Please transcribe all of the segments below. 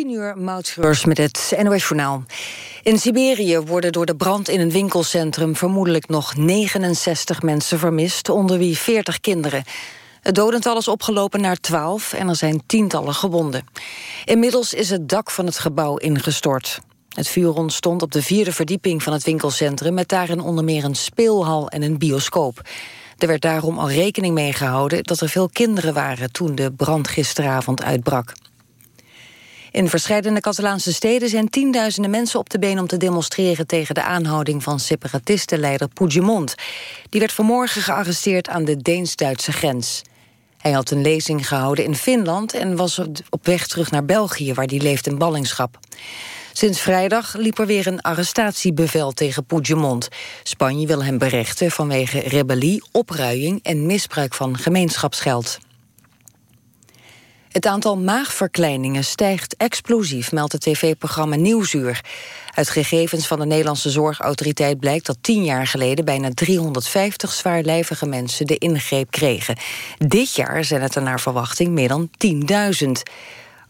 10 uur, Moutschreurs met het NOS Journaal. In Siberië worden door de brand in een winkelcentrum... vermoedelijk nog 69 mensen vermist, onder wie 40 kinderen. Het dodental is opgelopen naar 12 en er zijn tientallen gewonden. Inmiddels is het dak van het gebouw ingestort. Het vuur ontstond op de vierde verdieping van het winkelcentrum... met daarin onder meer een speelhal en een bioscoop. Er werd daarom al rekening mee gehouden dat er veel kinderen waren... toen de brand gisteravond uitbrak. In verschillende Catalaanse steden zijn tienduizenden mensen op de been om te demonstreren tegen de aanhouding van separatistenleider Puigdemont. Die werd vanmorgen gearresteerd aan de Deens-Duitse grens. Hij had een lezing gehouden in Finland en was op weg terug naar België, waar hij leeft in ballingschap. Sinds vrijdag liep er weer een arrestatiebevel tegen Puigdemont. Spanje wil hem berechten vanwege rebellie, opruiing en misbruik van gemeenschapsgeld. Het aantal maagverkleiningen stijgt explosief, meldt het tv-programma Nieuwsuur. Uit gegevens van de Nederlandse Zorgautoriteit blijkt dat tien jaar geleden bijna 350 zwaarlijvige mensen de ingreep kregen. Dit jaar zijn het er naar verwachting meer dan 10.000.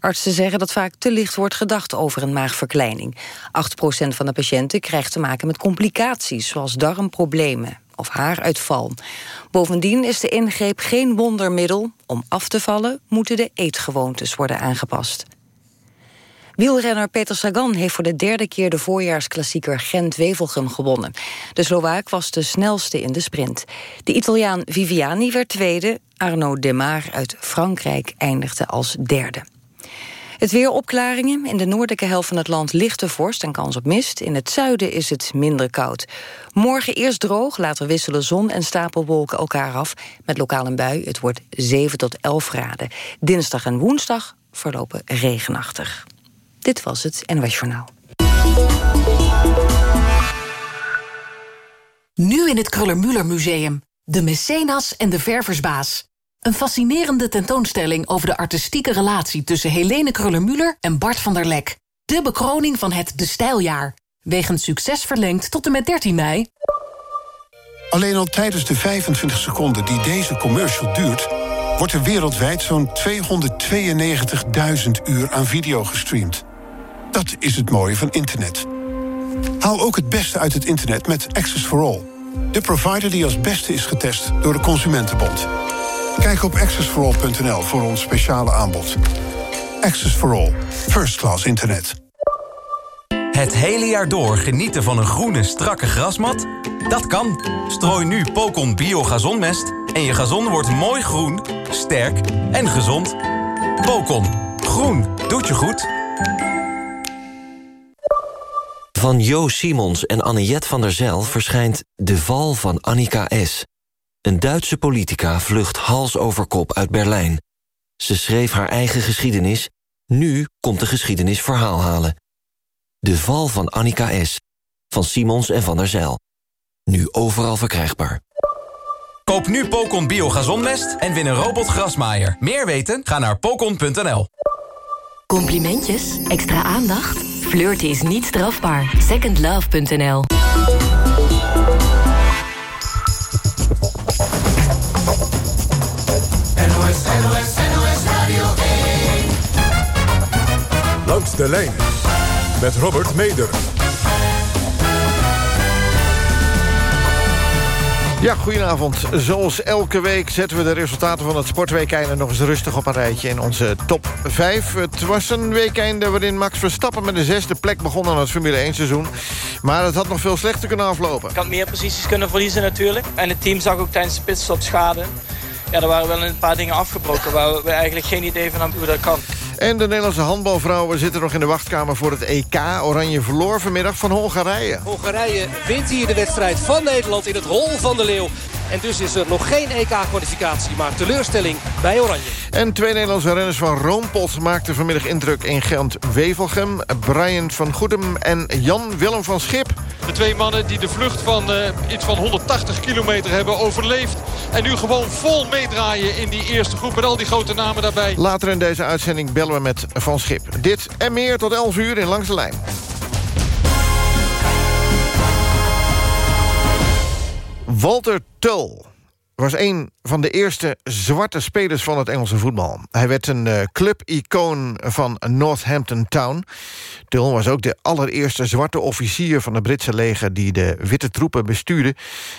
Artsen zeggen dat vaak te licht wordt gedacht over een maagverkleining. 8% van de patiënten krijgt te maken met complicaties... zoals darmproblemen of haaruitval. Bovendien is de ingreep geen wondermiddel. Om af te vallen moeten de eetgewoontes worden aangepast. Wielrenner Peter Sagan heeft voor de derde keer de voorjaarsklassieker Gent-Wevelgem gewonnen. De Slovaak was de snelste in de sprint. De Italiaan Viviani werd tweede, Arno Demar uit Frankrijk eindigde als derde. Het weer opklaringen. In de noordelijke helft van het land lichte vorst en kans op mist. In het zuiden is het minder koud. Morgen eerst droog, later wisselen zon en stapelwolken elkaar af. Met lokaal een bui, het wordt 7 tot 11 graden. Dinsdag en woensdag verlopen regenachtig. Dit was het NOS Journaal. Nu in het Kruller-Müller Museum. De Mecenas en de Verversbaas. Een fascinerende tentoonstelling over de artistieke relatie... tussen Helene Kruller-Müller en Bart van der Lek. De bekroning van het De Stijljaar. Wegens succes verlengd tot en met 13 mei. Alleen al tijdens de 25 seconden die deze commercial duurt... wordt er wereldwijd zo'n 292.000 uur aan video gestreamd. Dat is het mooie van internet. Haal ook het beste uit het internet met Access for All. De provider die als beste is getest door de Consumentenbond. Kijk op accessforall.nl voor ons speciale aanbod. Access for All. First class internet. Het hele jaar door genieten van een groene, strakke grasmat? Dat kan. Strooi nu Pokon Bio Gazonmest en je gazon wordt mooi groen, sterk en gezond. Pokon. Groen. Doet je goed. Van Jo Simons en Anniette van der Zel verschijnt De Val van Annika S. Een Duitse politica vlucht hals over kop uit Berlijn. Ze schreef haar eigen geschiedenis. Nu komt de geschiedenis verhaal halen. De val van Annika S. Van Simons en van der Zijl. Nu overal verkrijgbaar. Koop nu Pocon Bio Gazonmest en win een robotgrasmaaier. Meer weten? Ga naar pocon.nl. Complimentjes? Extra aandacht? Flirten is niet strafbaar. Secondlove.nl NOS, NOS, Radio 1. Langs de lijn met Robert Meder. Ja, goedenavond. Zoals elke week zetten we de resultaten van het sportweekende... nog eens rustig op een rijtje in onze top 5. Het was een weekende waarin Max Verstappen met de zesde plek begon... aan het Formule 1 seizoen. Maar het had nog veel slechter kunnen aflopen. Kan meer posities kunnen verliezen natuurlijk. En het team zag ook tijdens de pitstop schade. Ja, er waren wel een paar dingen afgebroken... waar we eigenlijk geen idee van hebben hoe dat kan. En de Nederlandse handbalvrouwen zitten nog in de wachtkamer voor het EK. Oranje verloor vanmiddag van Hongarije. Hongarije wint hier de wedstrijd van Nederland in het hol van de leeuw. En dus is er nog geen EK-kwalificatie, maar teleurstelling bij Oranje. En twee Nederlandse renners van Roompot maakten vanmiddag indruk in Gent-Wevelgem. Brian van Goedem en Jan-Willem van Schip. De twee mannen die de vlucht van uh, iets van 180 kilometer hebben overleefd. En nu gewoon vol meedraaien in die eerste groep met al die grote namen daarbij. Later in deze uitzending bellen we met Van Schip. Dit en meer tot 11 uur in Langs de Lijn. Walter Tull was een van de eerste zwarte spelers van het Engelse voetbal. Hij werd een uh, club-icoon van Northampton Town. Tull was ook de allereerste zwarte officier van het Britse leger... die de witte troepen bestuurde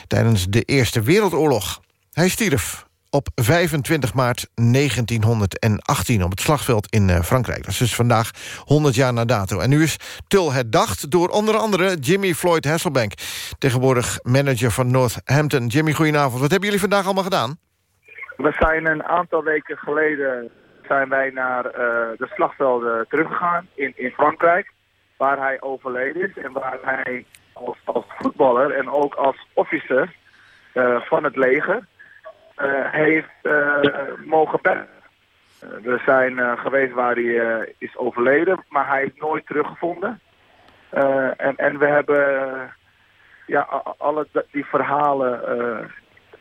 tijdens de Eerste Wereldoorlog. Hij stierf op 25 maart 1918 op het slagveld in uh, Frankrijk. Dat is dus vandaag 100 jaar na dato. En nu is Tull herdacht door onder andere Jimmy Floyd Hasselbank... tegenwoordig manager van Northampton. Jimmy, goedenavond. Wat hebben jullie vandaag allemaal gedaan? We zijn een aantal weken geleden zijn wij naar uh, de slagvelden teruggegaan in, in Frankrijk... waar hij overleden is en waar hij als, als voetballer en ook als officer uh, van het leger eh, heeft eh, mogen bellen. Eh, we zijn geweest waar hij is overleden, maar hij is nooit teruggevonden. en, en we hebben ja, alle die verhalen,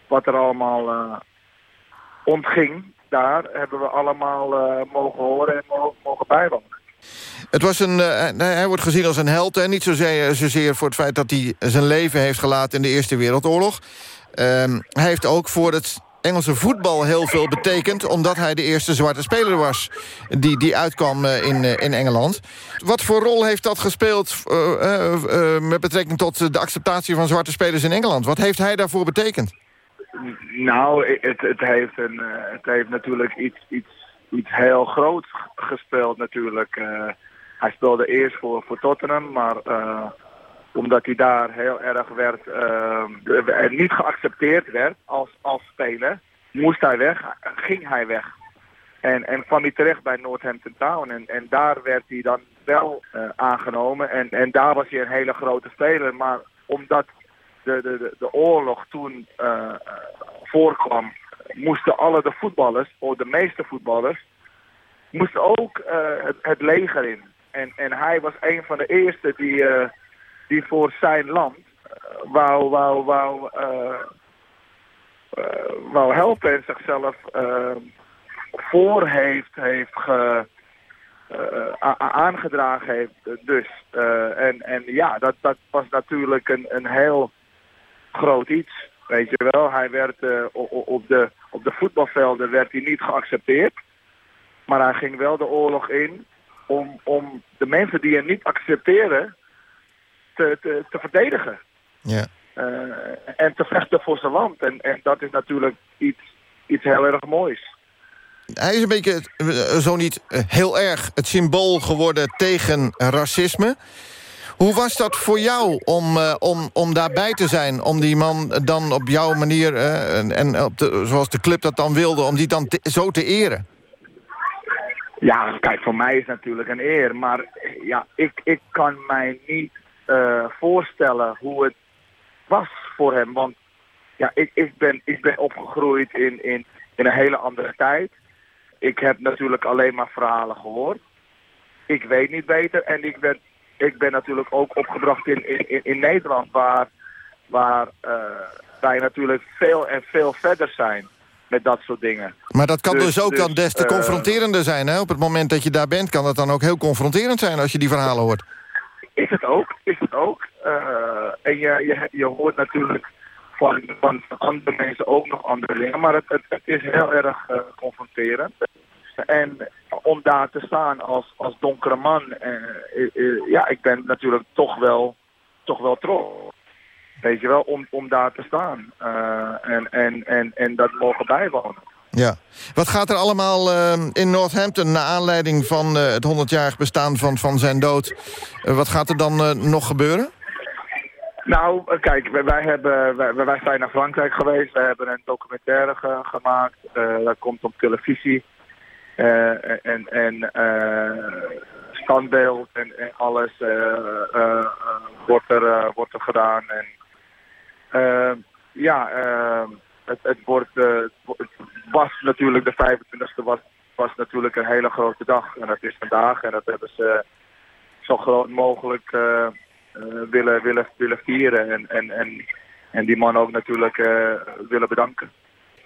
wat er allemaal ontging, daar hebben we allemaal mogen horen en mogen, mogen bijwonen. Het was een, hij wordt gezien als een held. en Niet zozeer, zozeer voor het feit dat hij zijn leven heeft gelaten in de Eerste Wereldoorlog. Ehm, hij heeft ook voor het Engelse voetbal heel veel betekent... omdat hij de eerste zwarte speler was die, die uitkwam eh, in, eh, in Engeland. Wat voor rol heeft dat gespeeld uh, met betrekking tot de acceptatie van zwarte spelers in Engeland? Wat heeft hij daarvoor betekend? Nou, het, het, heeft, een, het heeft natuurlijk iets, iets, iets heel groots gespeeld natuurlijk. hij speelde eerst voor, voor Tottenham, maar omdat hij daar heel erg werd, uh, niet geaccepteerd werd als, als speler, moest hij weg, ging hij weg. En, en kwam hij terecht bij Northampton Town. En, en daar werd hij dan wel uh, aangenomen. En, en daar was hij een hele grote speler. Maar omdat de, de, de, oorlog toen uh, voorkwam, moesten alle de voetballers, of de meeste voetballers, moesten ook het, het, leger in. En, en hij was een van de eerste die die voor zijn land uh, wou, wou, uh, uh, wou helpen en zichzelf voor heeft, heeft ge, aangedragen heeft. Dus. en, en ja, dat, dat was natuurlijk een, een heel groot iets. Weet je wel, hij werd op, de, op de voetbalvelden werd hij niet geaccepteerd. Maar hij ging wel de oorlog in om, om de mensen die hem niet accepteren te, te, te verdedigen. Ja. Uh, en te vechten voor zijn land. En, en dat is natuurlijk iets, iets heel erg moois. Hij is een beetje, eh, zo niet eh, heel erg, het symbool geworden tegen racisme. Hoe was dat voor jou om, uh, om, om daarbij te zijn? Om die man dan op jouw manier, uh, en, en op de, zoals de club dat dan wilde... om die dan te, zo te eren? Ja, kijk, voor mij is het natuurlijk een eer. Maar ja, ik, ik kan mij niet uh, voorstellen hoe het was voor hem. Want ja, ik, ik, ben, ik ben opgegroeid in, in, in een hele andere tijd. Ik heb natuurlijk alleen maar verhalen gehoord. Ik weet niet beter. En ik ben, ik ben natuurlijk ook opgebracht in, in, in Nederland, waar, waar uh, wij natuurlijk veel en veel verder zijn met dat soort dingen. Maar dat kan dus, dus ook dus, dan des te uh, confronterender zijn, hè? Op het moment dat je daar bent, kan dat dan ook heel confronterend zijn als je die verhalen hoort. Is het ook, is het ook. Uh, en je, je, je hoort natuurlijk van, van andere mensen ook nog andere dingen. Maar het, het, is heel erg uh, confronterend. En om daar te staan als, als donkere man, uh, ja, ik ben natuurlijk toch wel, toch wel trots. Weet je wel, om, om daar te staan. en, en, en, en dat mogen bijwonen. Ja. Wat gaat er allemaal uh, in Northampton... naar aanleiding van uh, het 100-jarig bestaan van, van zijn dood? Uh, wat gaat er dan nog gebeuren? Nou, kijk, wij, hebben, wij, zijn naar Frankrijk geweest. We hebben een documentaire ge, gemaakt. dat komt op televisie. en en standbeeld en, en alles wordt, er, wordt er gedaan. En, ja het, het, wordt, het was natuurlijk, de 25e was, was natuurlijk een hele grote dag. En dat is vandaag. En dat hebben ze zo groot mogelijk uh, uh, willen, willen, willen vieren. En, en, en, en die man ook natuurlijk willen bedanken.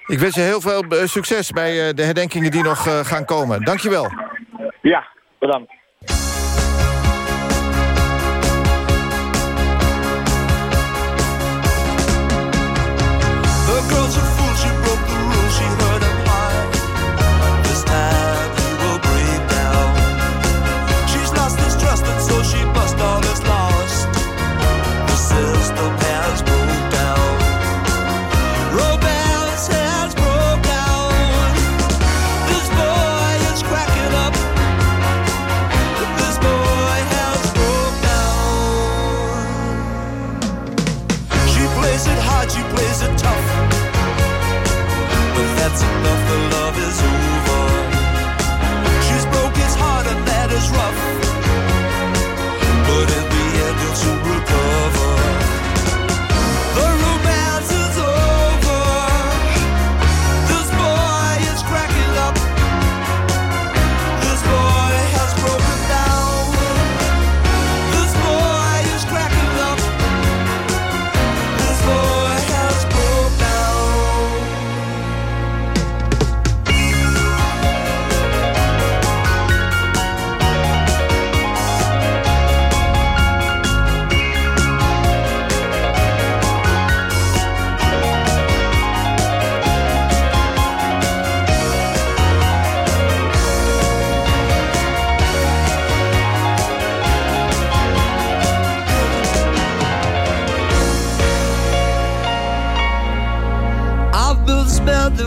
Ik wens je heel veel succes bij de herdenkingen die nog gaan komen. Dankjewel. Ja, bedankt.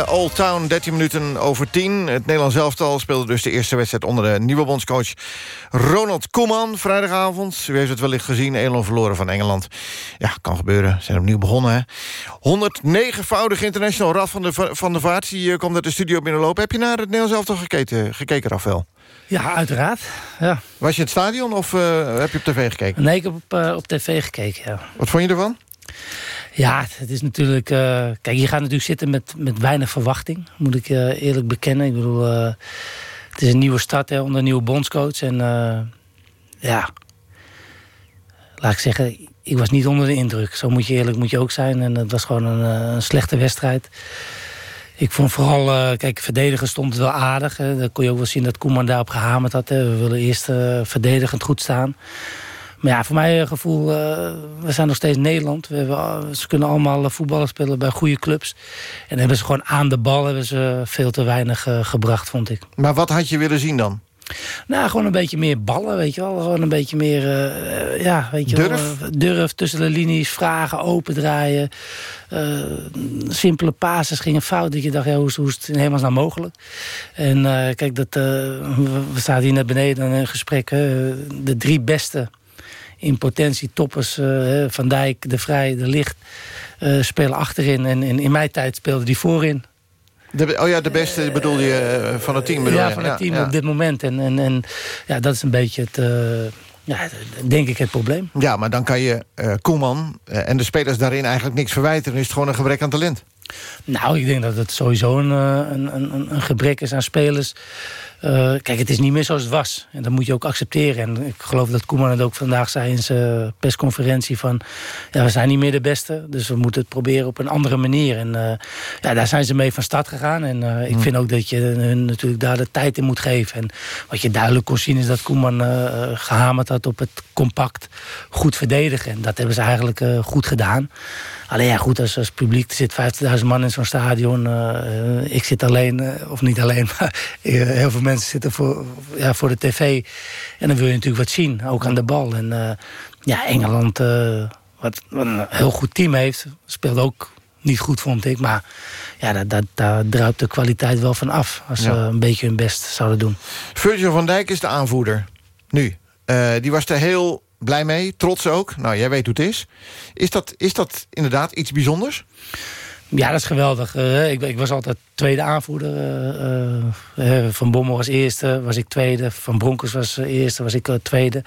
Uh, Old Town, 13 minuten over 10. Het Nederlands elftal speelde dus de eerste wedstrijd... onder de nieuwe bondscoach Ronald Koeman. Vrijdagavond, u heeft het wellicht gezien, 1 verloren van Engeland. Ja, kan gebeuren, zijn opnieuw begonnen, hè. 109-voudig international Raf van de, van de Vaart... die uh, komt uit de studio binnenlopen. Heb je naar het Nederlands elftal gekeken, gekeken Rafael? Ja, uiteraard. Ja. Was je in het stadion of uh, heb je op tv gekeken? Nee, ik heb op, uh, op tv gekeken, ja. Wat vond je ervan? Ja, het is natuurlijk... Uh, kijk, je gaat natuurlijk zitten met, met weinig verwachting. Moet ik uh, eerlijk bekennen. Ik bedoel, uh, het is een nieuwe start hè, onder een nieuwe bondscoach. En ja, laat ik zeggen, ik was niet onder de indruk. Zo moet je eerlijk moet je ook zijn. En het was gewoon een, een slechte wedstrijd. Ik vond vooral, kijk, verdedigen stond wel aardig. Hè. Dan kon je ook wel zien dat Koeman daarop gehamerd had. Hè. We willen eerst verdedigend goed staan. Maar ja, voor mijn gevoel, uh, we zijn nog steeds Nederland. We hebben, ze kunnen allemaal voetballen spelen bij goede clubs. En hebben ze gewoon aan de bal hebben ze veel te weinig uh, gebracht, vond ik. Maar wat had je willen zien dan? Nou, gewoon een beetje meer ballen, weet je wel. Gewoon een beetje meer, uh, ja, weet je durf? wel. Durf tussen de linies, vragen, opendraaien. simpele passes gingen fout. Dat je dacht, ja, hoe, hoe is het helemaal nou mogelijk? En kijk, dat, we staan hier net beneden in een gesprek. de drie beste in potentie toppers. Uh, Van Dijk, De Vrij, De Licht uh, spelen achterin. En, en, in mijn tijd speelde die voorin. De, oh ja, de beste uh, bedoel je uh, van het team? Ja, van het team ja, op dit moment. En, en, en ja, dat is een beetje het... ja, denk ik het probleem. Ja, maar dan kan je Koeman en de spelers daarin eigenlijk niks verwijten. Dan is het gewoon een gebrek aan talent. Nou, ik denk dat het sowieso een, een, een, een gebrek is aan spelers... Uh, kijk, het is niet meer zoals het was. En dat moet je ook accepteren. En ik geloof dat Koeman het ook vandaag zei in zijn persconferentie van... ja, we zijn niet meer de beste, dus we moeten het proberen op een andere manier. En uh, ja, daar zijn ze mee van start gegaan. En uh, ik hmm. vind ook dat je hun natuurlijk daar de tijd in moet geven. En wat je duidelijk kon zien is dat Koeman gehamerd had op het compact goed verdedigen. En dat hebben ze eigenlijk goed gedaan. Alleen ja, goed, als, als publiek, er zit 50.000 man in zo'n stadion. Ik zit alleen, of niet alleen, maar heel veel mensen zitten voor, ja, voor de tv. En dan wil je natuurlijk wat zien, ook aan de bal. En uh, ja, Engeland, wat, wat, een heel goed team heeft, speelt ook niet goed, vond ik. Maar ja, daar, daar, daar druipt de kwaliteit wel van af. Als ja. ze een beetje hun best zouden doen. Virgil van Dijk is de aanvoerder. Nu. die was er heel blij mee, trots ook. Nou, jij weet hoe het is. Is dat, is dat inderdaad iets bijzonders? Ja, dat is geweldig. Uh, ik, ik, was altijd tweede aanvoerder. Uh, uh, van Bommel was eerste, was ik tweede. Van Broncos was eerste, was ik tweede.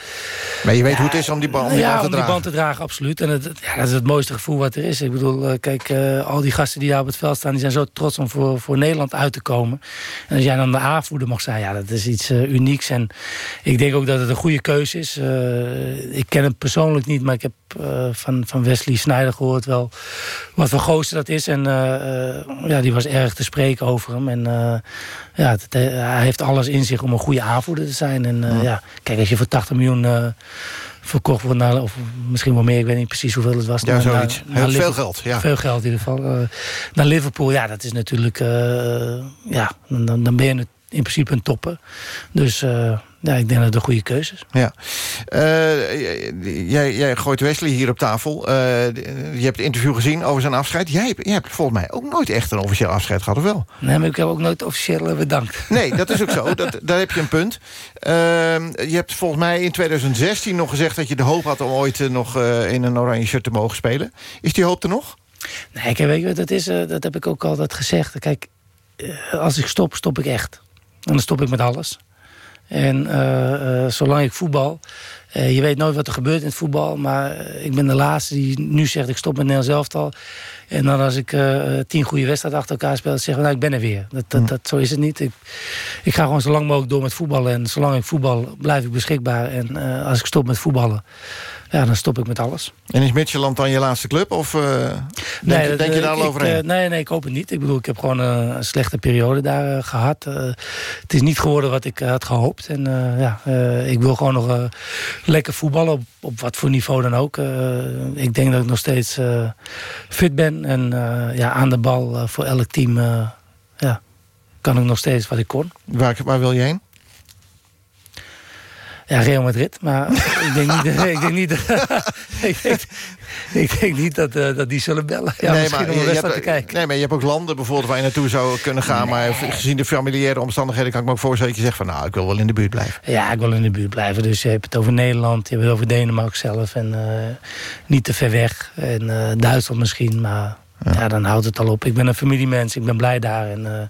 Maar je weet ja, hoe het is om die band, om die ja, band te om dragen? die band te dragen, absoluut. En het, ja, dat is het mooiste gevoel wat er is. Ik bedoel, kijk, al die gasten die daar op het veld staan... die zijn zo trots om voor, voor Nederland uit te komen. En als jij dan de aanvoerder mag zijn, ja, dat is iets unieks. En ik denk ook dat het een goede keuze is. ik ken hem persoonlijk niet, maar ik heb van, van Wesley Sneijder gehoord wel... wat voor gozer dat is En ja, die was erg te spreken over hem. En ja, het, hij heeft alles in zich om een goede aanvoerder te zijn. En ja. ja. kijk, als je voor 80 miljoen verkocht wordt naar, of misschien wel meer, ik weet niet precies hoeveel het was. Ja, zoiets. Naar, veel geld, ja. Veel geld in ieder geval. Uh, naar Liverpool, ja, dat is natuurlijk, uh, ja, dan, dan ben je in principe een topper. Dus uh, ja, ik denk dat het een goede keuze is. Ja. Uh, jij, jij gooit Wesley hier op tafel. Uh, je hebt het interview gezien over zijn afscheid. Jij, jij hebt volgens mij ook nooit echt een officieel afscheid gehad, of wel? Nee, maar ik heb ook nooit officieel bedankt. Nee, dat is ook zo. Dat, daar heb je een punt. je hebt volgens mij in 2016 nog gezegd... dat je de hoop had om ooit nog in een oranje shirt te mogen spelen. Is die hoop er nog? Nee, kijk, weet je wat dat is? dat heb ik ook altijd gezegd. Kijk, als ik stop, stop ik echt. En dan stop ik met alles. En uh, uh, zolang ik voetbal... Uh, je weet nooit wat er gebeurt in het voetbal... maar ik ben de laatste die nu zegt... ik stop met Nederlands elftal. En dan als ik tien goede wedstrijden achter elkaar speel... zeggen we, nou, ik ben er weer. Dat, dat, dat, zo is het niet. Ik, ik ga gewoon zo lang mogelijk door met voetballen. En zolang ik voetbal, blijf ik beschikbaar. En als ik stop met voetballen ja, dan stop ik met alles. En is Midtjylland dan je laatste club? Of uh, nee, denk, denk je daar al overheen? Uh, nee, nee, ik hoop het niet. Ik bedoel, ik heb gewoon uh, een slechte periode daar gehad. het is niet geworden wat ik had gehoopt. En ja, ik wil gewoon nog lekker voetballen, op, op wat voor niveau dan ook. ik denk dat ik nog steeds fit ben. En ja, aan de bal voor elk team ja, kan ik nog steeds wat ik kon. Waar wil je heen? Ja, Real Madrid. Maar ik denk niet, ik denk niet, ik denk, ik denk niet dat, uh, dat die zullen bellen. Ja, nee, maar, om je hebt, te kijken. Nee, maar je hebt ook landen bijvoorbeeld waar je naartoe zou kunnen gaan. Maar gezien de familiaire omstandigheden kan ik me ook voorstellen dat je zegt van nou, ik wil wel in de buurt blijven. Ja, ik wil in de buurt blijven. Dus je hebt het over Nederland, je hebt het over Denemarken zelf. En uh, niet te ver weg. En uh, Duitsland misschien, maar ja. dan houdt het al op. Ik ben een familiemens, ik ben blij daar. En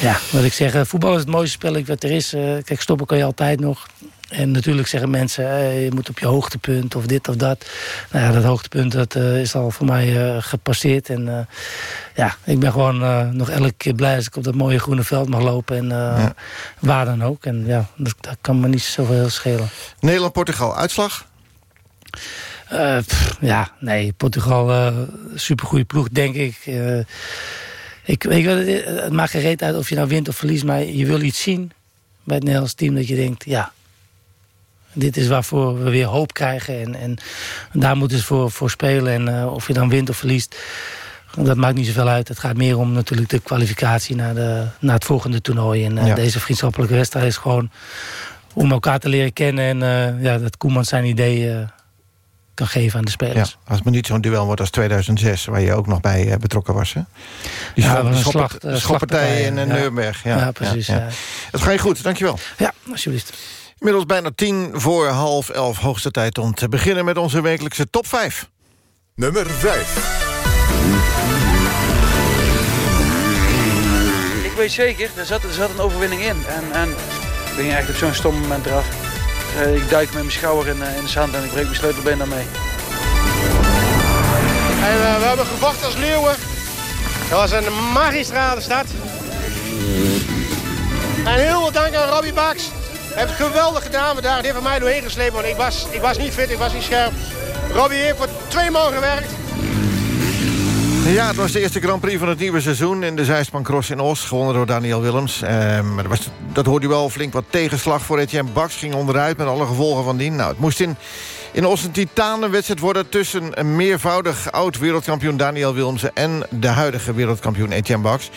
ja, wat ik zeg, voetbal is het mooiste spel wat er is. kijk, stoppen kan je altijd nog. En natuurlijk zeggen mensen, je moet op je hoogtepunt of dit of dat. Nou ja, dat hoogtepunt dat, uh, is al voor mij gepasseerd. En ja, ik ben gewoon nog elke keer blij als ik op dat mooie groene veld mag lopen. En ja. waar dan ook. En ja, dat, dat kan me niet zoveel schelen. Nederland-Portugal, uitslag? Pff, ja, nee, Portugal, supergoeie ploeg, denk ik. ik weet, het, het maakt geen reet uit of je nou wint of verliest, maar je wil iets zien bij het Nederlands team dat je denkt, ja, dit is waarvoor we weer hoop krijgen. En, en daar moeten ze voor, voor spelen. En uh, of je dan wint of verliest, dat maakt niet zoveel uit. Het gaat meer om natuurlijk de kwalificatie naar, de, naar het volgende toernooi. En uh, ja. deze vriendschappelijke wedstrijd is gewoon om elkaar te leren kennen. En uh, ja, dat Koeman zijn ideeën kan geven aan de spelers. Ja, als het niet zo'n duel wordt als 2006, waar je ook nog bij betrokken was. Hè? Die ja, een slacht, schoppartij in Nuremberg. Ja, ja precies. Ja, Het gaat je goed, dankjewel. Ja, alsjeblieft. Inmiddels bijna tien voor half elf. Hoogste tijd om te beginnen met onze wekelijkse top 5. Nummer 5. Ik weet zeker, er zat, er zat een overwinning in. En, en ik ben echt op zo'n stom moment eraf. Uh, ik duik met mijn schouder in, uh, in de zand en ik breek mijn sleutelbeen daarmee. En uh, we hebben gevochten als leeuwen. Dat was een magistrale stad. En heel veel dank aan Robbie Baks. Hij heeft geweldig gedaan vandaag. Die heeft van mij doorheen geslepen, want ik was, ik was niet fit, ik was niet scherp. Robbie heeft voor twee man gewerkt. Ja, het was de eerste Grand Prix van het nieuwe seizoen... in de Zijspan Cross in Os, gewonnen door Daniel Willems. Ehm, dat, was, dat hoorde u wel flink wat tegenslag voor Etienne Bax. Ging onderuit met alle gevolgen van dien. Nou, het moest in in Os een titanenwedstrijd worden tussen een meervoudig oud-wereldkampioen Daniel Wilmsen... en de huidige wereldkampioen Etienne Bax.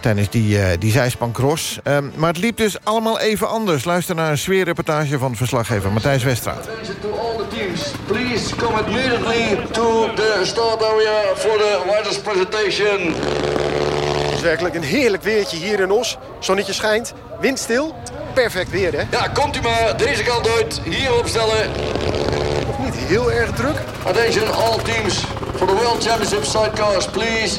Tijdens die, uh, die zijspancross. Uh, maar het liep dus allemaal even anders. Luister naar een sfeerreportage van verslaggever Matthijs Westraat. Please come immediately to the start area for the riders presentation. Het is werkelijk een heerlijk weertje hier in Os. Zonnetje schijnt, windstil. Perfect weer, hè? Ja, komt u maar deze kant uit. Hier opstellen niet heel erg druk. Attention all teams for the World Championship sidecars, please.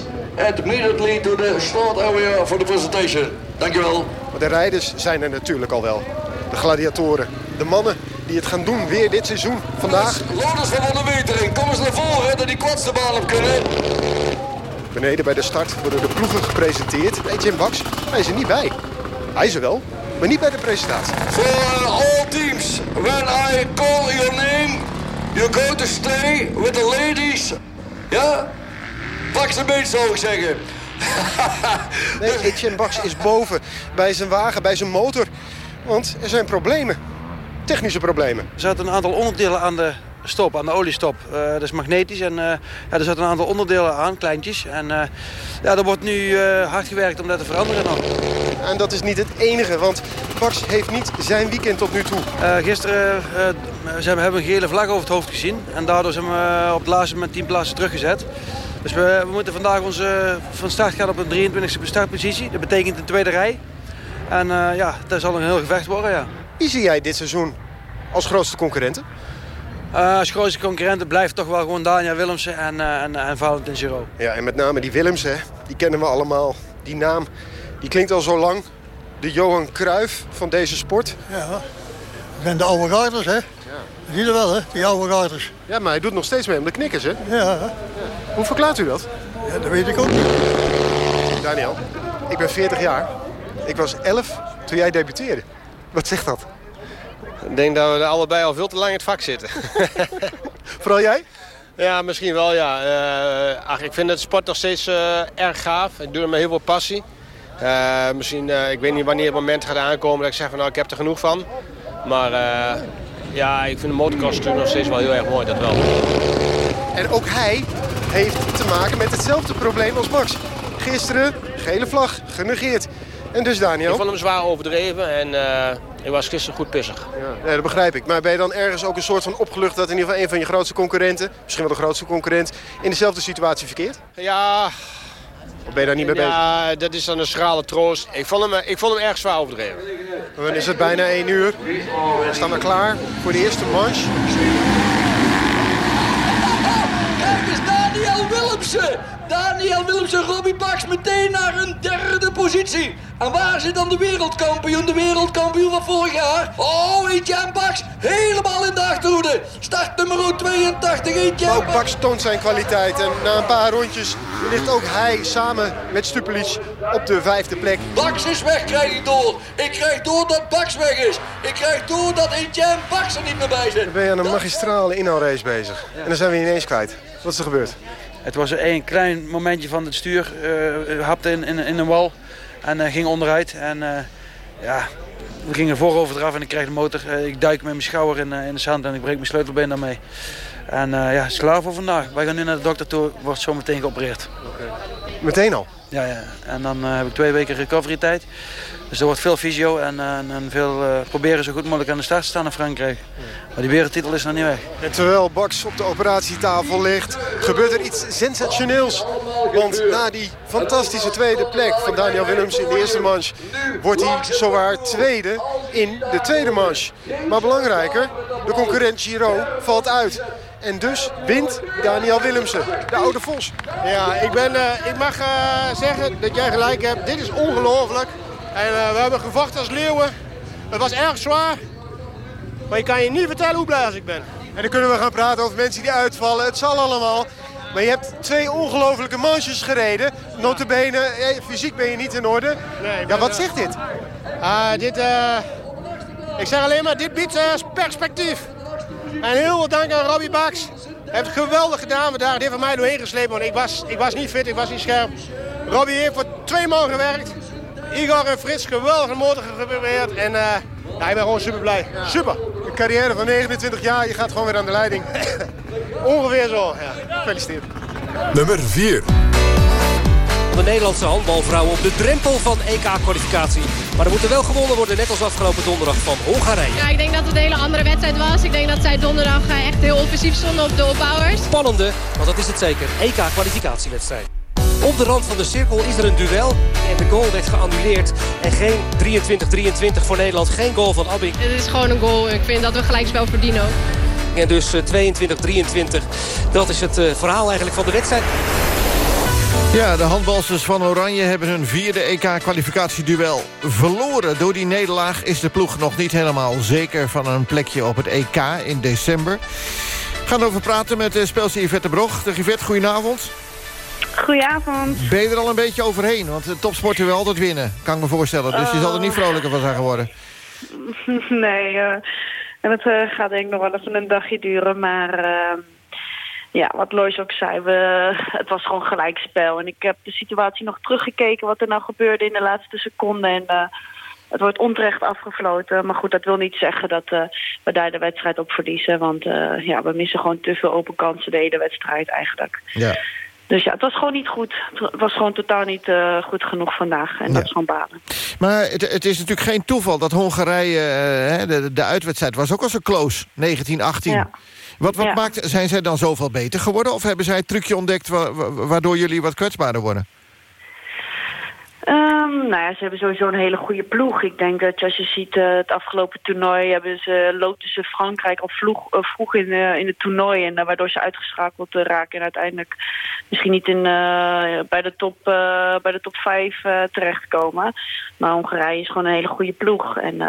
Immediately to the start area for the presentation. Dankjewel. Maar de rijders zijn er natuurlijk al wel. De gladiatoren. De mannen die het gaan doen weer dit seizoen vandaag. Loders van de metering, kom eens naar voren dat die kwads de baan op kunnen. Beneden bij de start worden de ploegen gepresenteerd. Nee, Jim Bax, hij is er niet bij. Hij is er wel, maar niet bij de presentatie. For all teams, when I call your name, You go to stay with the ladies. Ja? Pak zijn beet zou ik zeggen. nee, Etienne Bax is boven bij zijn wagen, bij zijn motor. Want er zijn problemen. Technische problemen. Er zaten een aantal onderdelen aan de stop, aan de oliestop. Uh, dat is magnetisch en uh, ja, er zaten een aantal onderdelen aan, kleintjes. En uh, ja, er wordt nu hard gewerkt om dat te veranderen nog. En dat is niet het enige, want Bax heeft niet zijn weekend tot nu toe. gisteren ze hebben, hebben een gele vlag over het hoofd gezien. En daardoor zijn we op het laatste moment 10 plaatsen teruggezet. Dus we, we moeten vandaag onze, van start gaan op een 23e startpositie. Dat betekent een tweede rij. En ja, dat zal een heel gevecht worden, ja. Wie zie jij dit seizoen als grootste concurrenten? Uh, als grootste concurrenten blijft toch wel gewoon Daniel Willemsen en, uh, en, en Valentin Giro. Ja, en met name die Willemsen, die kennen we allemaal. Die naam, die klinkt al zo lang. De Johan Cruijff van deze sport. Ja, ik ben de oude garters, hè. Ja. Zie je wel, hè, die oude garters. Ja, maar hij doet nog steeds mee om de knikkers, hè. Ja. ja. Hoe verklaart u dat? Ja, dat weet ik ook niet. Daniel, ik ben 40 jaar. Ik was 11 toen jij debuteerde. Wat zegt dat? Ik denk dat we allebei al veel te lang in het vak zitten. Vooral jij? Ja, misschien wel, ja. Uh, ach, ik vind het sport nog steeds uh, erg gaaf. Ik doe het met heel veel passie. Uh, misschien, ik weet niet wanneer het moment gaat aankomen dat ik zeg van nou, ik heb er genoeg van. Maar ja, ik vind de motocross natuurlijk nog steeds wel heel erg mooi, dat wel. En ook hij heeft te maken met hetzelfde probleem als Max. Gisteren, gele vlag, genegeerd. En dus Daniel? Ik vond hem zwaar overdreven en ik was gisteren goed pissig. Ja. ja. dat begrijp ik. Maar ben je dan ergens ook een soort van opgelucht... dat in ieder geval een van je grootste concurrenten... misschien wel de grootste concurrent... in dezelfde situatie verkeert? Ja... Of ben je daar niet mee bezig? Ja, dat is dan een schrale troost. Ik vond hem, ik vond hem erg zwaar overdreven. Dan is het bijna 1 uur. We staan we klaar voor de eerste manche. Kijk eens, Daniel Willemsen! Daniel Willemsen, Robbie Bax meteen naar een derde positie. En waar zit dan de wereldkampioen, de wereldkampioen van vorig jaar? Oh, Etienne Bax, helemaal in de achterhoede. Start nummer 82, Etienne Bax toont zijn kwaliteit en na een paar rondjes ligt ook hij samen met Stupelic op de vijfde plek. Bax is weg, krijg ik door. Ik krijg door dat Bax weg is. Ik krijg door dat Etienne Bax er niet meer bij zit. Dan ben je aan een magistrale inhaalrace bezig. En dan zijn we ineens kwijt. Wat is er gebeurd? Het was een klein momentje van het stuur. Uh, hapte in, in, in een wal en uh, ging onderuit. En uh, ja, we gingen voorover eraf en ik kreeg de motor. ik duik met mijn schouder in, in de zand en ik breek mijn sleutelbeen daarmee. En ja, het is klaar voor vandaag. Wij gaan nu naar de dokter toe, wordt zo meteen geopereerd. Okay. Meteen al? Ja, ja. en dan heb ik twee weken recovery tijd. Dus er wordt veel fysio en, en, en veel uh, proberen zo goed mogelijk aan de start te staan in Frankrijk. Maar die wereldtitel is nog niet weg. En terwijl Bax op de operatietafel ligt, gebeurt er iets sensationeels. Want na die fantastische tweede plek van Daniel Willems in de eerste manche... wordt hij zowaar tweede in de tweede manche. Maar belangrijker, de concurrent Giro valt uit. En dus wint Daniel Willemsen, de oude Vos. Ja, ik, ben, uh, ik mag uh, zeggen dat jij gelijk hebt. Dit is ongelooflijk. En uh, we hebben gevochten als leeuwen. Het was erg zwaar. Maar je kan je niet vertellen hoe blij als ik ben. En dan kunnen we gaan praten over mensen die uitvallen. Het zal allemaal. Maar je hebt twee ongelofelijke manches gereden. Notabene, eh, fysiek ben je niet in orde. Nee, ja, wat zegt dit? Uh, dit uh, ik zeg alleen maar, dit biedt perspectief. En heel veel dank aan Robbie Bax. Hij heeft het geweldig gedaan vandaag. Die heeft mij doorheen gesleept. Want ik was, ik was niet fit, ik was niet scherp. Robbie heeft voor twee man gewerkt. Igor en Frits geweldig motor geprobeerd. En uh, ja, ik ben gewoon super blij. Super. Een carrière van 29 jaar, je gaat gewoon weer aan de leiding. Ongeveer zo, ja. Gefeliciteerd. Nummer 4. De Nederlandse handbalvrouwen op de drempel van EK-kwalificatie. Maar er moet er wel gewonnen worden, net als afgelopen donderdag van Hongarije. Ja, ik denk dat het een hele andere wedstrijd was. Ik denk dat zij donderdag eh, echt heel offensief stonden op de opbouwers. Spannende, want dat is het zeker. EK-kwalificatiewedstrijd. Op de rand van de cirkel is er een duel. En de goal werd geannuleerd. En geen 23-23 voor Nederland. Geen goal van Abby. Het is gewoon een goal. Ik vind dat we gelijkspel verdienen ook. En dus 22-23. Dat is het uh, verhaal eigenlijk van de wedstrijd. Ja, de handbalsters van Oranje hebben hun vierde EK-kwalificatieduel verloren. Door die nederlaag is de ploeg nog niet helemaal zeker van een plekje op het EK in december. We gaan over praten met de spelster Yvette Brog. De Yvette, goedenavond. Goedenavond. Ben je er al een beetje overheen? Want de topsporten wil altijd winnen, kan ik me voorstellen. Dus je zal er niet vrolijker van zijn geworden. Nee, uh, en het uh, gaat denk ik nog wel even een dagje duren. Maar uh, ja, wat Lois ook zei, we, het was gewoon gelijkspel. En ik heb de situatie nog teruggekeken wat er nou gebeurde in de laatste seconde. En uh, het wordt onterecht afgefloten. Maar goed, dat wil niet zeggen dat uh, we daar de wedstrijd op verliezen. Want uh, ja, we missen gewoon te veel open kansen de hele wedstrijd eigenlijk. Ja. Dus ja, het was gewoon niet goed. Het was gewoon totaal niet uh, goed genoeg vandaag. En ja. dat is gewoon balen. Maar het, het, is natuurlijk geen toeval dat Hongarije... Uh, de, de uitwedstrijd was ook al zo close, 1918. Ja. Wat, wat ja. maakt, zijn zij dan zoveel beter geworden? Of hebben zij het trucje ontdekt wa waardoor jullie wat kwetsbaarder worden? Um, nou ja, ze hebben sowieso een hele goede ploeg. Ik denk dat als je ziet uh, het afgelopen toernooi... hebben ze loten Frankrijk al vroeg, uh, vroeg in, uh, in het toernooi... en waardoor ze uitgeschakeld raken... en uiteindelijk misschien niet in, bij, de top, bij de top 5 terechtkomen. Maar Hongarije is gewoon een hele goede ploeg. En,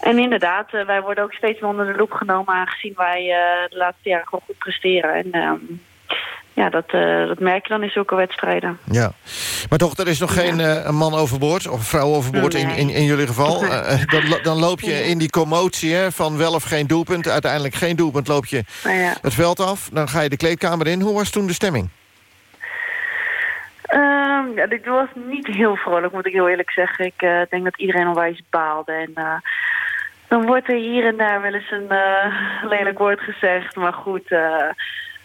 en inderdaad, wij worden ook steeds meer onder de loep genomen... aangezien wij de laatste jaren gewoon goed presteren. En um, ja, dat, uh, dat merk je dan in zulke wedstrijden. Ja, maar toch, er is nog geen uh, man overboord, of vrouw overboord nee. in, in, in jullie geval. Uh, dan, dan loop je in die commotie hè, van wel of geen doelpunt. Uiteindelijk geen doelpunt loop je ja. het veld af. Dan ga je de kleedkamer in. Hoe was toen de stemming? Um, ja, dit was niet heel vrolijk, moet ik heel eerlijk zeggen. Ik denk dat iedereen onwijs baalde. En dan wordt er hier en daar wel eens een lelijk woord gezegd. Maar goed,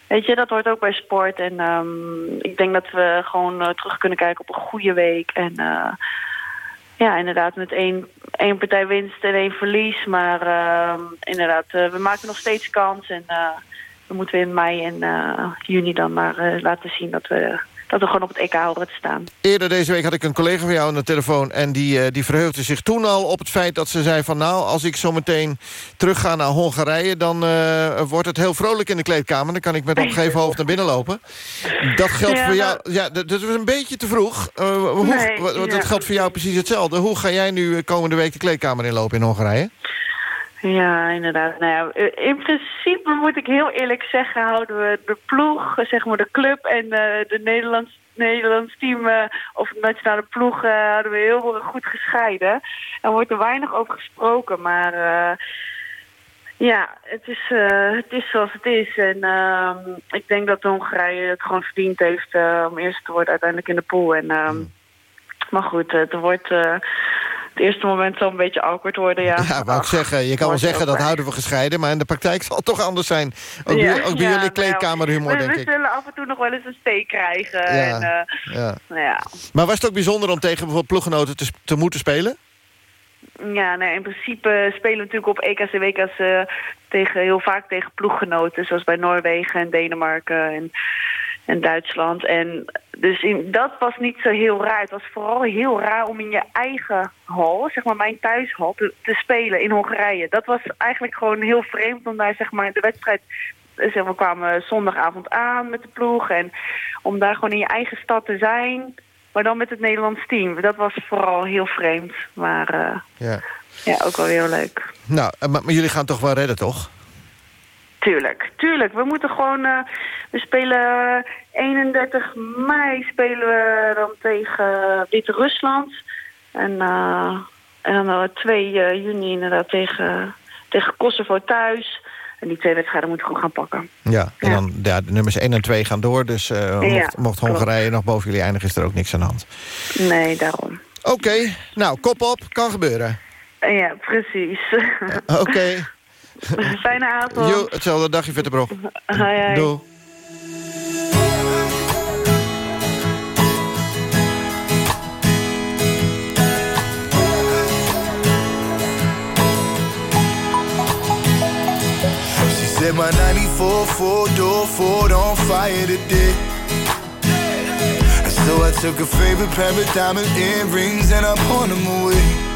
weet je, dat hoort ook bij sport. En um, ik denk dat we gewoon uh, terug kunnen kijken op een goede week. En uh, ja, inderdaad met één, één partij winst en één verlies. Maar uh, inderdaad, uh, we maken nog steeds kans. En we moeten in mei en juni dan maar laten zien dat we dat we gewoon op het EK horen te staan. Eerder deze week had ik een collega van jou aan de telefoon... en die, uh, die verheugde zich toen al op het feit dat ze zei van... nou, als ik zo meteen terug ga naar Hongarije... dan uh, wordt het heel vrolijk in de kleedkamer. Dan kan ik met opgeheven hoofd naar binnen lopen. Dat geldt ja, voor jou... Ja, dat is een beetje te vroeg. Uh, hoe, nee, dat ja. geldt voor jou precies hetzelfde. Hoe ga jij nu komende week de kleedkamer inlopen in Hongarije? Ja, inderdaad. Nou ja, in principe moet ik heel eerlijk zeggen... houden we de ploeg, zeg maar de club en uh, de Nederlands, Nederlands team... Uh, of de nationale ploeg uh, houden we heel goed gescheiden. Er wordt er weinig over gesproken, maar... ja, het is, het is zoals het is. En ik denk dat de Hongarije het gewoon verdiend heeft... om eerst te worden uiteindelijk in de pool. En, mm. Maar goed, het wordt het eerste moment zal een beetje awkward worden, ja. Ja, wou ik zeggen. Je kan wel zeggen dat houden we gescheiden... maar in de praktijk zal het toch anders zijn. Ook, ja, bij, ook bij ja, jullie kleedkamerhumor, nou, denk we ik. We zullen af en toe nog wel eens een steek krijgen. Ja, en, uh, ja. Nou ja. Maar was het ook bijzonder om tegen bijvoorbeeld ploeggenoten te, te moeten spelen? Ja, nee, in principe spelen we natuurlijk op EK's en WK's uh, tegen, heel vaak tegen ploeggenoten. Zoals bij Noorwegen en Denemarken en, en Duitsland. En dus in, dat was niet zo heel raar. Het was vooral heel raar om in je eigen hal, zeg maar mijn thuishal, te, te spelen in Hongarije. Dat was eigenlijk gewoon heel vreemd om daar zeg maar de wedstrijd... Zeg maar, we kwamen zondagavond aan met de ploeg. En om daar gewoon in je eigen stad te zijn... Maar dan met het Nederlands team. Dat was vooral heel vreemd. Maar uh, ja. ja, ook wel heel leuk. Nou, maar, maar, jullie gaan toch wel redden, toch? Tuurlijk, tuurlijk. We moeten gewoon... Uh, we spelen 31 mei spelen we dan tegen Wit-Rusland. En, uh, en dan 2 juni inderdaad tegen, tegen Kosovo thuis. En die twee wedstrijden moeten we gewoon gaan pakken. Ja, en ja. dan ja, de nummers 1 en 2 gaan door. Dus uh, mocht, ja, mocht Hongarije klopt. nog boven jullie eindigen, is er ook niks aan de hand. Nee, daarom. Oké, okay. nou, kop op, kan gebeuren. Ja, precies. Oké. Okay. Fijne avond. Jo, hetzelfde dagje, Vittebrok. Hoi, hoi. Doei. Set my 94 four-door Ford on fire today. So I took a favorite pair of diamond earrings and I pawned them away.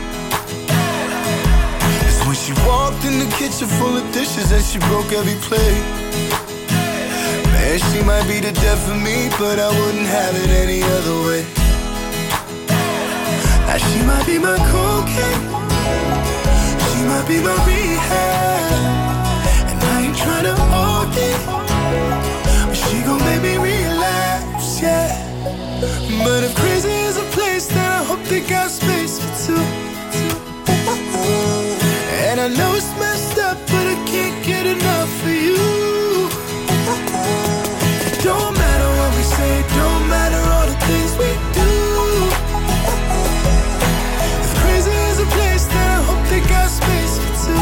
She walked in the kitchen full of dishes and she broke every plate. Man, she might be the death of me, but I wouldn't have it any other way. Now she might be my cocaine, she might be my rehab. And I ain't tryna hold it But she gon' make me relapse, yeah. But if crazy is a place Then I hope they got space for two I know it's messed up, but I can't get enough of you. It don't matter what we say, don't matter all the things we do. If crazy is a place then I hope they got space for two.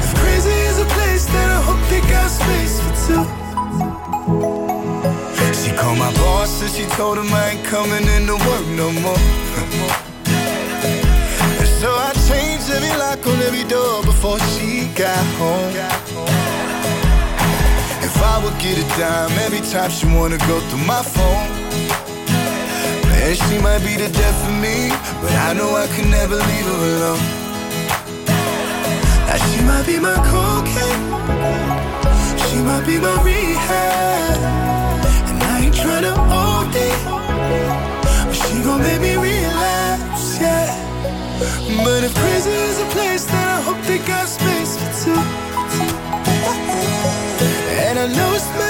If crazy is a place then I hope they got space for two. She called my boss and she told him I ain't coming into work no more lock on every door before she got home. If I would get a dime every time she wanna go through my phone. Man, she might be the death of me, but I know I can never leave her alone. Now she might be my cocaine, she might be my rehab, and I ain't tryna OD, but she gon' make me yeah. But if prison is a place, then I hope they got space for two. And I know it's messed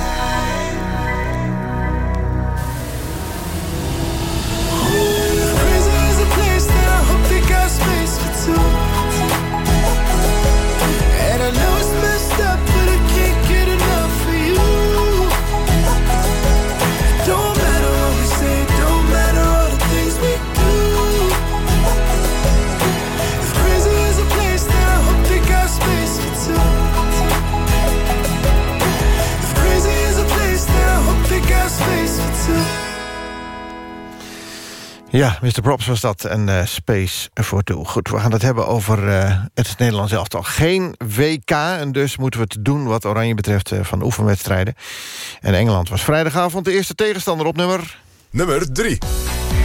Ja, Mr. Props was dat en eh, Space for Two. Goed, we gaan het hebben over eh, het Nederlands elftal. Geen WK en dus moeten we het doen wat Oranje betreft eh, van oefenwedstrijden. En Engeland was vrijdagavond de eerste tegenstander op nummer... Nummer 3.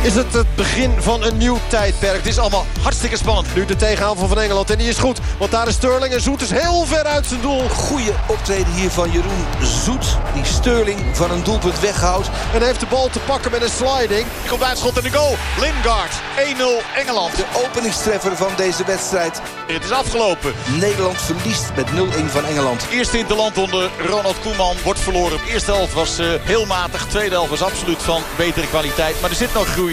Is het het begin van een nieuw tijdperk. Het is allemaal hartstikke spannend. Nu de tegenaanval van Engeland. En die is goed. Want daar is Sterling. En Zoet is heel ver uit zijn doel. Goeie optreden hier van Jeroen Zoet. Die Sterling van een doelpunt weghoudt. En heeft de bal te pakken met een sliding. Die komt bij het schot en de goal. Lingard. 1-0 Engeland. De openingstreffer van deze wedstrijd. Het is afgelopen. Nederland verliest met 0-1 van Engeland. Eerste interland onder Ronald Koeman wordt verloren. De eerste helft was uh, heel matig. Tweede helft was absoluut van betere kwaliteit. Maar er zit nog groei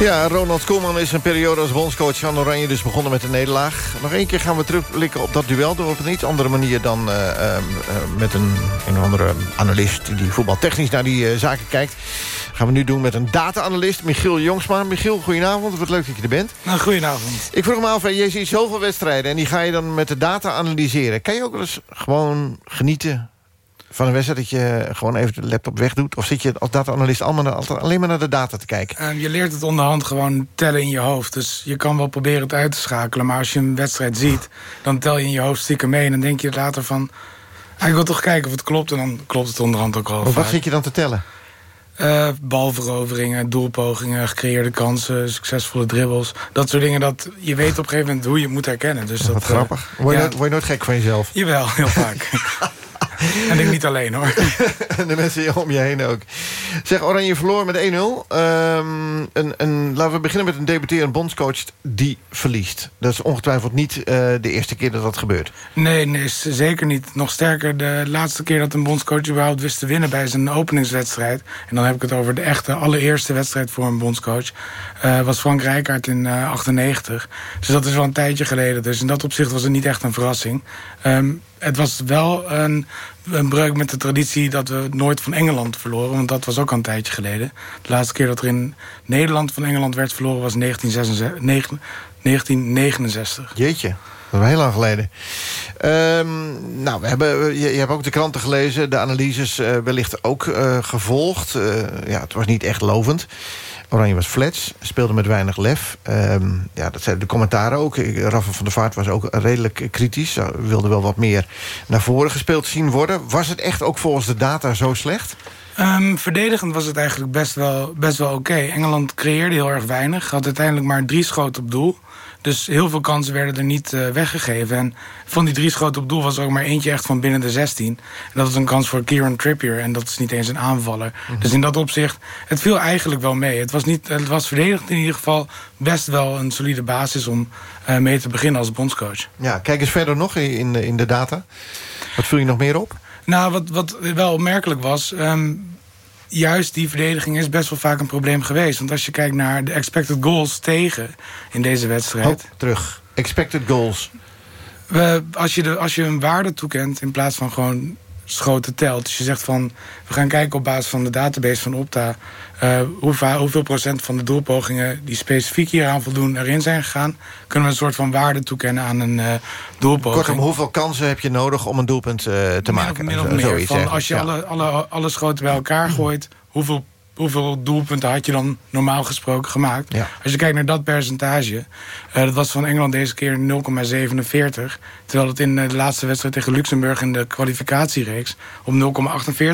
Ja, Ronald Koeman is een periode als bondscoach van Oranje dus begonnen met een nederlaag. Nog één keer gaan we terugblikken op dat duel... door op een iets andere manier dan uh, uh, met een, een andere analist... die voetbaltechnisch naar die uh, zaken kijkt. gaan we nu doen met een data-analyst, Michiel Jongsma. Michiel, goedenavond. Wat leuk dat je er bent. Nou, goedenavond. Ik vroeg me af, je ziet zoveel wedstrijden... en die ga je dan met de data analyseren. Kan je ook wel eens gewoon genieten van een wedstrijd dat je gewoon even de laptop wegdoet? Of zit je als data-analyst allemaal alleen maar naar de data te kijken? Uh, je leert het onderhand gewoon tellen in je hoofd. Dus je kan wel proberen het uit te schakelen. Maar als je een wedstrijd ziet, dan tel je in je hoofd stiekem mee. En dan denk je later van... Ah, ik wil toch kijken of het klopt. En dan klopt het onderhand ook al. Maar wat zit je dan te tellen? Uh, balveroveringen, doelpogingen, gecreëerde kansen, succesvolle dribbles. Dat soort dingen, dat je weet op een gegeven moment hoe je het moet herkennen. Dus dat, wat grappig. Uh, word, je ja, nooit, word je nooit gek van jezelf? Jawel, heel vaak. En ik niet alleen, hoor. en de mensen om je heen ook. Zeg, Oranje verloor met 1-0. Um, en, en, laten we beginnen met een debuterend bondscoach die verliest. Dat is ongetwijfeld niet uh, de eerste keer dat dat gebeurt. Nee, nee, zeker niet. Nog sterker, de laatste keer dat een bondscoach überhaupt wist te winnen... bij zijn openingswedstrijd... en dan heb ik het over de echte allereerste wedstrijd voor een bondscoach... Uh, was Frank Rijkaard in uh, 98. Dus dat is wel een tijdje geleden. Dus in dat opzicht was het niet echt een verrassing. Um, het was wel een, een breuk met de traditie dat we nooit van Engeland verloren. Want dat was ook al een tijdje geleden. De laatste keer dat er in Nederland van Engeland werd verloren was 1966, 1969. Jeetje. Dat is heel lang geleden. Um, nou, we hebben, je, je, hebt ook de kranten gelezen. De analyses uh, wellicht ook uh, gevolgd. Ja, het was niet echt lovend. Oranje was flats, speelde met weinig lef. Um, ja, dat zeiden de commentaren ook. Rafa van der Vaart was ook redelijk kritisch. Wilde wel wat meer naar voren gespeeld zien worden. Was het echt ook volgens de data zo slecht? Um, verdedigend was het eigenlijk best wel, best wel oké. Engeland creëerde heel erg weinig. Had uiteindelijk maar drie schoten op doel. Dus heel veel kansen werden er niet uh, weggegeven. En van die drie schoten op doel was er ook maar eentje echt van binnen de 16. En dat was een kans voor Kieran Trippier. En dat is niet eens een aanvaller. Mhm. Dus in dat opzicht, het viel eigenlijk wel mee. Het was, niet, het was verdedigend in ieder geval best wel een solide basis... om uh, mee te beginnen als bondscoach. Ja, kijk eens verder nog in, in de data. Wat viel je nog meer op? Nou, wat, wat wel opmerkelijk was... Um, juist die verdediging is best wel vaak een probleem geweest. Want als je kijkt naar de expected goals tegen in deze wedstrijd... Hop, terug. Expected goals. We, als, je de, als je een waarde toekent in plaats van gewoon schoten telt. Dus je zegt van, we gaan kijken op basis van de database van Opta... Uh, hoeveel, hoeveel procent van de doelpogingen die specifiek hieraan voldoen erin zijn gegaan... kunnen we een soort van waarde toekennen aan een uh, doelpoging. Kortom, hoeveel kansen heb je nodig om een doelpunt uh, te maken? Min of meer. Zoiets, van, als je ja. alle, alle, alle schoten bij elkaar gooit, hoeveel hoeveel doelpunten had je dan normaal gesproken gemaakt? Ja. Als je kijkt naar dat percentage, uh, dat was van Engeland deze keer 0,47. Terwijl het in de laatste wedstrijd tegen Luxemburg in de kwalificatiereeks op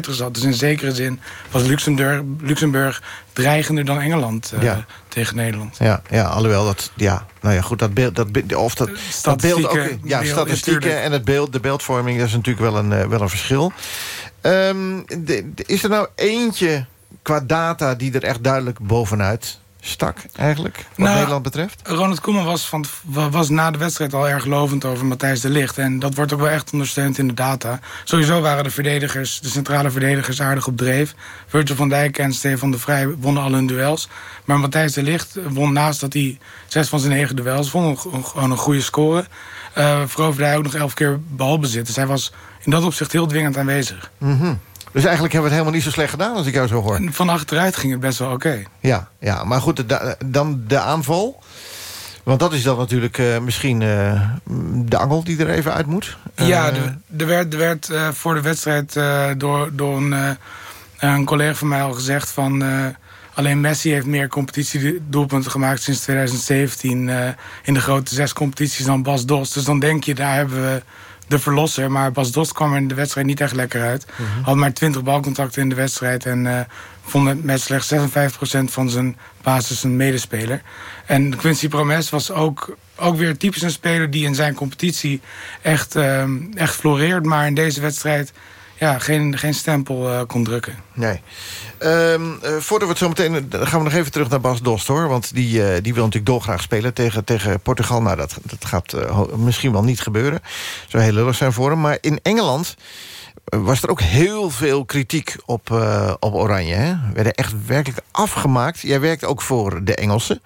0,48 zat. Dus in zekere zin was Luxemburg, Luxemburg dreigender dan Engeland uh, ja. tegen Nederland. Ja, ja, alhoewel dat, ja, nou ja, goed, dat beeld, dat, of dat, dat beeld ook, ja, beeld, statistieken en het beeld, de beeldvorming, dat is natuurlijk wel een, wel een verschil. Um, de, de, is er nou eentje qua data die er echt duidelijk bovenuit stak, eigenlijk, wat nou, Nederland betreft? Ronald Koeman was, van, was na de wedstrijd al erg lovend over Matthijs de Ligt. En dat wordt ook wel echt ondersteund in de data. Sowieso waren de verdedigers, de centrale verdedigers, aardig op dreef. Virgil van Dijk en Stefan de Vrij wonnen al hun duels. Maar Matthijs de Ligt won naast dat hij zes van zijn negen duels won, gewoon een goede score. Uh, veroverde hij ook nog elf keer balbezit. Dus hij was in dat opzicht heel dwingend aanwezig. Mm -hmm. Dus eigenlijk hebben we het helemaal niet zo slecht gedaan als ik jou zo hoor. Van achteruit ging het best wel oké. Okay. Ja, ja, maar goed, dan de aanval. Want dat is dan natuurlijk uh, misschien uh, de angel die er even uit moet. Ja, er, er werd, er werd uh, voor de wedstrijd door, door een, een collega van mij al gezegd van... Alleen Messi heeft meer competitiedoelpunten gemaakt sinds 2017... in de grote zes competities dan Bas Dos. Dus dan denk je, daar hebben we de verlosser. Maar Bas Dost kwam er in de wedstrijd niet echt lekker uit. Mhm. Had maar 20 balcontacten in de wedstrijd. En uh, vond het met slechts 56% van zijn basis een medespeler. En Quincy Promes was ook, ook weer typisch een speler... die in zijn competitie echt, uh, echt floreert. Maar in deze wedstrijd ja, geen, geen stempel uh, kon drukken. Nee. Um, uh, voordat we het zo meteen... Gaan we nog even terug naar Bas Dost, hoor. Want die, uh, die wil natuurlijk dolgraag spelen tegen, tegen Portugal. Nou, dat, dat gaat misschien wel niet gebeuren. Zou heel lullig zijn voor hem. Maar in Engeland was er ook heel veel kritiek op, op Oranje. Hè? Werden echt werkelijk afgemaakt. Jij werkt ook voor de Engelsen.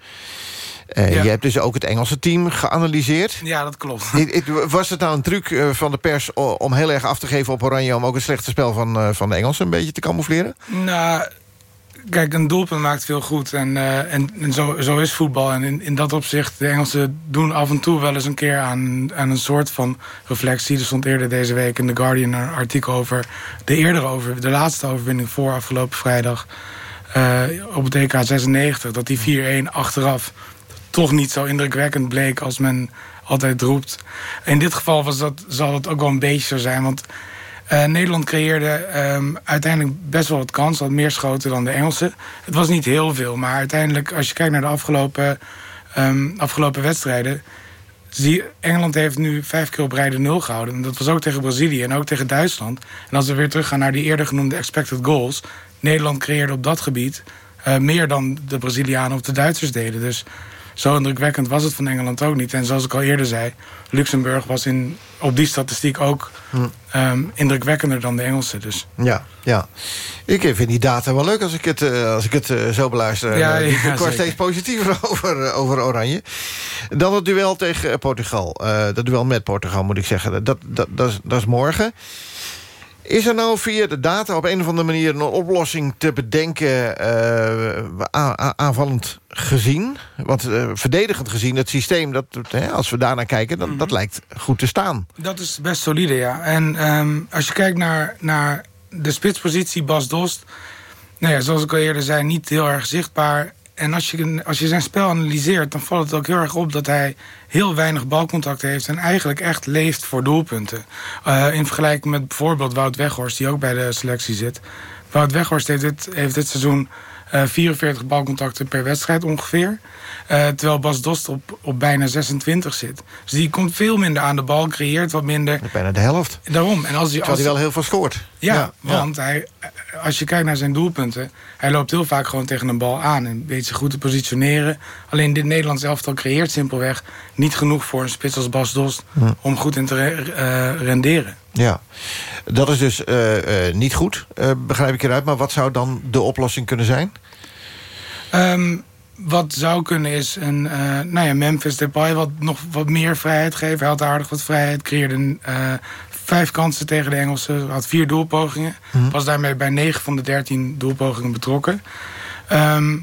Uh, ja. Je hebt dus ook het Engelse team geanalyseerd. Ja, dat klopt. Was het nou een truc uh, van de pers om heel erg af te geven op Oranje... om ook het slechte spel van, uh, van de Engelsen een beetje te camoufleren? Nou, kijk, een doelpunt maakt veel goed. En, en, en zo, zo, is voetbal. En in, in, dat opzicht, de Engelsen doen af en toe wel eens een keer aan, aan een soort van reflectie. Er stond eerder deze week in The Guardian een artikel over... de eerdere over, de laatste overwinning voor afgelopen vrijdag... op het EK 96, dat die 4-1 achteraf toch niet zo indrukwekkend bleek als men altijd roept. In dit geval was dat, zal het ook wel een beetje zo zijn. Want uh, Nederland creëerde um, uiteindelijk best wel wat kans. Had meer schoten dan de Engelsen. Het was niet heel veel. Maar uiteindelijk, als je kijkt naar de afgelopen, um, afgelopen wedstrijden... Zie, Engeland heeft nu vijf keer op rij nul gehouden. En dat was ook tegen Brazilië en ook tegen Duitsland. En als we weer teruggaan naar die eerder genoemde expected goals... Nederland creëerde op dat gebied uh, meer dan de Brazilianen of de Duitsers deden. Dus zo indrukwekkend was het van Engeland ook niet. En zoals ik al eerder zei, Luxemburg was in, op die statistiek ook hm. um, indrukwekkender dan de Engelsen. Dus. Ja, ja. Ik vind die data wel leuk als ik het, uh, als ik het uh, zo beluister. Ja, uh, ja, ik word steeds positiever over, over Oranje. Dan het duel tegen Portugal. dat duel met Portugal moet ik zeggen. Dat, dat, dat, is, dat is morgen. Is er nou via de data op een of andere manier een oplossing te bedenken... Uh, aanvallend gezien? Want uh, verdedigend gezien, het systeem, dat, hè, als we daarnaar kijken... Mm -hmm. dat lijkt goed te staan. Dat is best solide, ja. En um, als je kijkt naar, naar de spitspositie Bas Dost... Nou ja, zoals ik al eerder zei, niet heel erg zichtbaar... En als je, als je zijn spel analyseert, dan valt het ook heel erg op... dat hij heel weinig balcontact heeft en eigenlijk echt leeft voor doelpunten. Uh, in vergelijking met bijvoorbeeld Wout Weghorst, die ook bij de selectie zit. Wout Weghorst heeft dit, heeft dit seizoen eh, 44 balcontacten per wedstrijd ongeveer. Eh, terwijl Bas Dost op, op bijna 26 zit. Dus die komt veel minder aan de bal, creëert wat minder. Bijna de helft. Daarom. En als hij, Terwijl als, hij wel heel veel scoort. ja, Ja, want Hij, als je kijkt naar zijn doelpunten... hij loopt heel vaak gewoon tegen een bal aan... en weet zich goed te positioneren. Alleen dit Nederlands elftal creëert simpelweg... niet genoeg voor een spits als Bas Dost... Hm. om goed in te re- eh, renderen. Ja, dat is dus eh, eh, niet goed, begrijp ik eruit. Maar wat zou dan de oplossing kunnen zijn? Ehm, wat zou kunnen is een, eh, nou ja, Memphis Depay wat, nog wat meer vrijheid geven. Hij had aardig wat vrijheid, creëerde eh, vijf kansen tegen de Engelsen. Had vier doelpogingen. Mhm. Was daarmee bij negen van de dertien doelpogingen betrokken. Ehm,